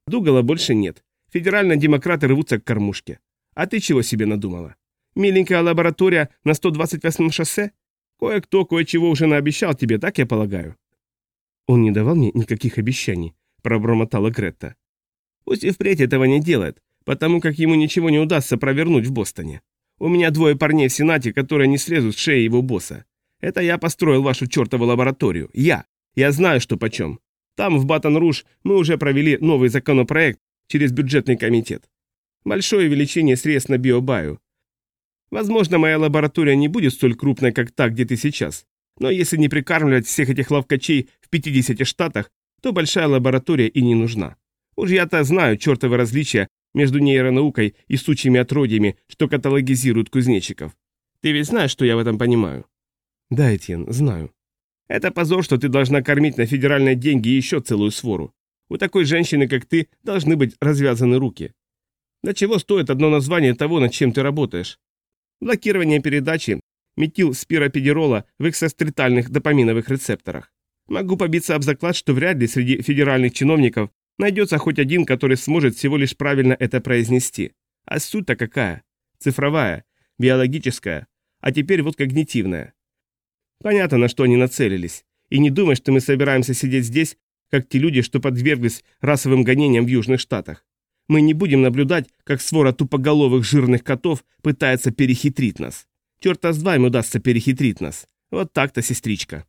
«Дугала больше нет. Федеральные демократы рвутся к кормушке. А ты чего себе надумала? Миленькая лаборатория на 128-м шоссе? Кое-кто кое-чего уже наобещал тебе, так я полагаю?» «Он не давал мне никаких обещаний», – пробормотала Гретта. «Пусть и впредь этого не делает потому как ему ничего не удастся провернуть в Бостоне. У меня двое парней в Сенате, которые не слезут с шеи его босса. Это я построил вашу чертову лабораторию. Я. Я знаю, что почем. Там, в Батон-Руж, мы уже провели новый законопроект через бюджетный комитет. Большое увеличение средств на биобаю. Возможно, моя лаборатория не будет столь крупной, как та, где ты сейчас. Но если не прикармливать всех этих ловкачей в 50 штатах, то большая лаборатория и не нужна. Уж я-то знаю чертовы различия между нейронаукой и сучьими отродьями, что каталогизируют кузнечиков. Ты ведь знаешь, что я в этом понимаю? Да, Этьен, знаю. Это позор, что ты должна кормить на федеральные деньги еще целую свору. У такой женщины, как ты, должны быть развязаны руки. Да чего стоит одно название того, над чем ты работаешь? Блокирование передачи метил спиропедирола в эксостритальных допаминовых рецепторах. Могу побиться об заклад, что вряд ли среди федеральных чиновников Найдется хоть один, который сможет всего лишь правильно это произнести. А суть-то какая? Цифровая, биологическая, а теперь вот когнитивная. Понятно, на что они нацелились. И не думай, что мы собираемся сидеть здесь, как те люди, что подверглись расовым гонениям в Южных Штатах. Мы не будем наблюдать, как свора тупоголовых жирных котов пытается перехитрить нас. Черта с два им удастся перехитрить нас. Вот так-то, сестричка.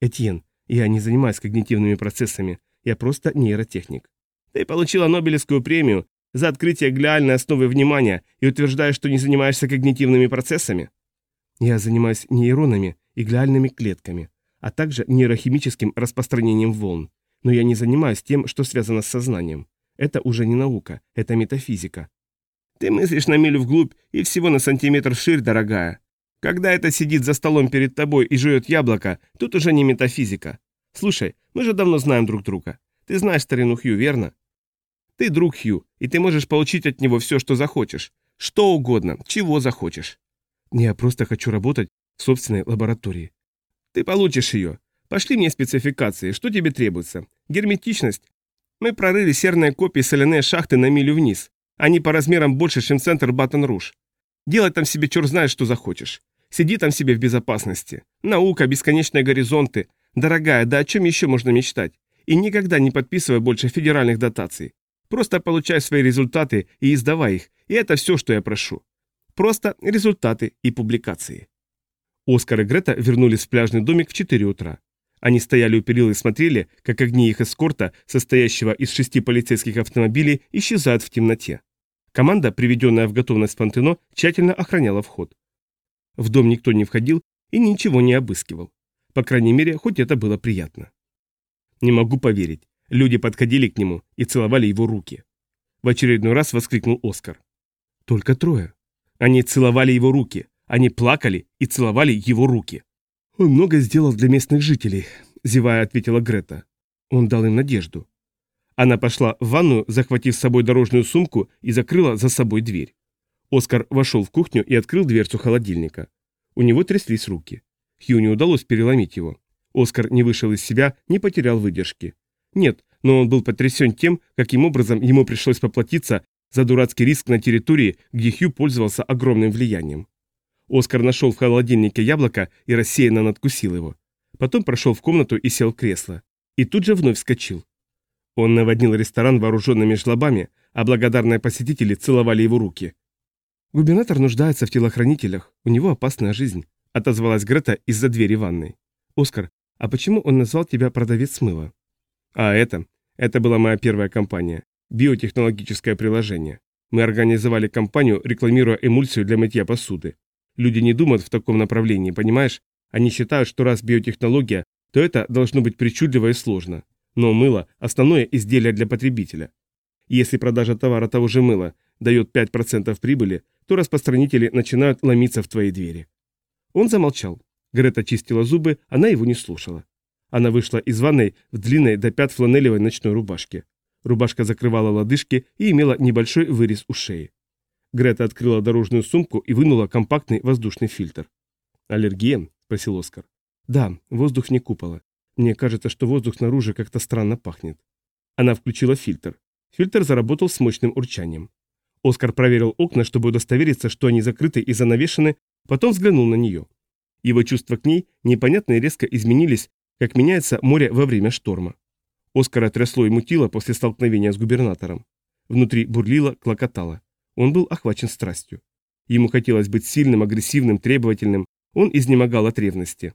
Этьен, я не занимаюсь когнитивными процессами, я просто нейротехник. Ты получила Нобелевскую премию За открытие глиальной основы внимания и утверждаешь, что не занимаешься когнитивными процессами? Я занимаюсь нейронами и глиальными клетками, а также нейрохимическим распространением волн. Но я не занимаюсь тем, что связано с сознанием. Это уже не наука, это метафизика. Ты мыслишь на милю вглубь и всего на сантиметр вширь, дорогая. Когда это сидит за столом перед тобой и жует яблоко, тут уже не метафизика. Слушай, мы же давно знаем друг друга. Ты знаешь старину Хью, верно? Ты друг Хью, и ты можешь получить от него все, что захочешь. Что угодно, чего захочешь. Я просто хочу работать в собственной лаборатории. Ты получишь ее. Пошли мне спецификации. Что тебе требуется? Герметичность? Мы прорыли серные копии соляные шахты на милю вниз. Они по размерам больше, чем центр Баттон-Руж. Делай там себе черт знает, что захочешь. Сиди там себе в безопасности. Наука, бесконечные горизонты. Дорогая, да о чем еще можно мечтать? И никогда не подписывай больше федеральных дотаций. Просто получай свои результаты и издавай их, и это все, что я прошу. Просто результаты и публикации. Оскар и Грета вернулись в пляжный домик в 4 утра. Они стояли у перил и смотрели, как огни их эскорта, состоящего из шести полицейских автомобилей, исчезают в темноте. Команда, приведенная в готовность Пантено, тщательно охраняла вход. В дом никто не входил и ничего не обыскивал. По крайней мере, хоть это было приятно. Не могу поверить. Люди подходили к нему и целовали его руки. В очередной раз воскликнул Оскар. Только трое. Они целовали его руки. Они плакали и целовали его руки. «Он много сделал для местных жителей», — зевая ответила Грета. Он дал им надежду. Она пошла в ванную, захватив с собой дорожную сумку и закрыла за собой дверь. Оскар вошел в кухню и открыл дверцу холодильника. У него тряслись руки. Хью не удалось переломить его. Оскар не вышел из себя, не потерял выдержки. Нет, но он был потрясен тем, каким образом ему пришлось поплатиться за дурацкий риск на территории, где Хью пользовался огромным влиянием. Оскар нашел в холодильнике яблоко и рассеянно надкусил его. Потом прошел в комнату и сел в кресло. И тут же вновь вскочил. Он наводнил ресторан вооруженными жлобами, а благодарные посетители целовали его руки. «Губернатор нуждается в телохранителях, у него опасная жизнь», — отозвалась Грета из-за двери ванной. «Оскар, а почему он назвал тебя продавец мыла?» «А это? Это была моя первая компания. Биотехнологическое приложение. Мы организовали компанию, рекламируя эмульсию для мытья посуды. Люди не думают в таком направлении, понимаешь? Они считают, что раз биотехнология, то это должно быть причудливо и сложно. Но мыло – основное изделие для потребителя. Если продажа товара того же мыла дает 5% прибыли, то распространители начинают ломиться в твои двери. Он замолчал. Грета чистила зубы, она его не слушала. Она вышла из ванной в длинной до пят фланелевой ночной рубашке. Рубашка закрывала лодыжки и имела небольшой вырез у шеи. Грета открыла дорожную сумку и вынула компактный воздушный фильтр. «Аллергия?» – спросил Оскар. «Да, воздух не купола. Мне кажется, что воздух снаружи как-то странно пахнет». Она включила фильтр. Фильтр заработал с мощным урчанием. Оскар проверил окна, чтобы удостовериться, что они закрыты и занавешены, потом взглянул на нее. Его чувства к ней непонятно и резко изменились, как меняется море во время шторма. Оскара трясло и мутило после столкновения с губернатором. Внутри бурлило, клокотало. Он был охвачен страстью. Ему хотелось быть сильным, агрессивным, требовательным. Он изнемогал от ревности.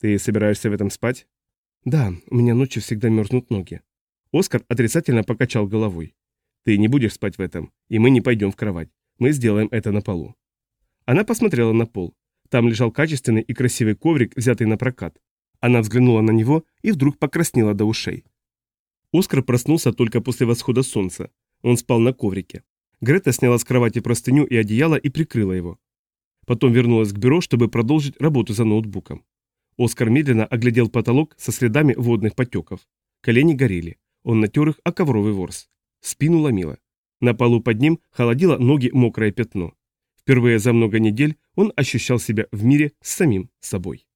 «Ты собираешься в этом спать?» «Да, у меня ночью всегда мерзнут ноги». Оскар отрицательно покачал головой. «Ты не будешь спать в этом, и мы не пойдем в кровать. Мы сделаем это на полу». Она посмотрела на пол. Там лежал качественный и красивый коврик, взятый на прокат. Она взглянула на него и вдруг покраснела до ушей. Оскар проснулся только после восхода солнца. Он спал на коврике. Грета сняла с кровати простыню и одеяло и прикрыла его. Потом вернулась к бюро, чтобы продолжить работу за ноутбуком. Оскар медленно оглядел потолок со следами водных потеков. Колени горели. Он натер их о ковровый ворс. Спину ломило. На полу под ним холодило ноги мокрое пятно. Впервые за много недель он ощущал себя в мире с самим собой.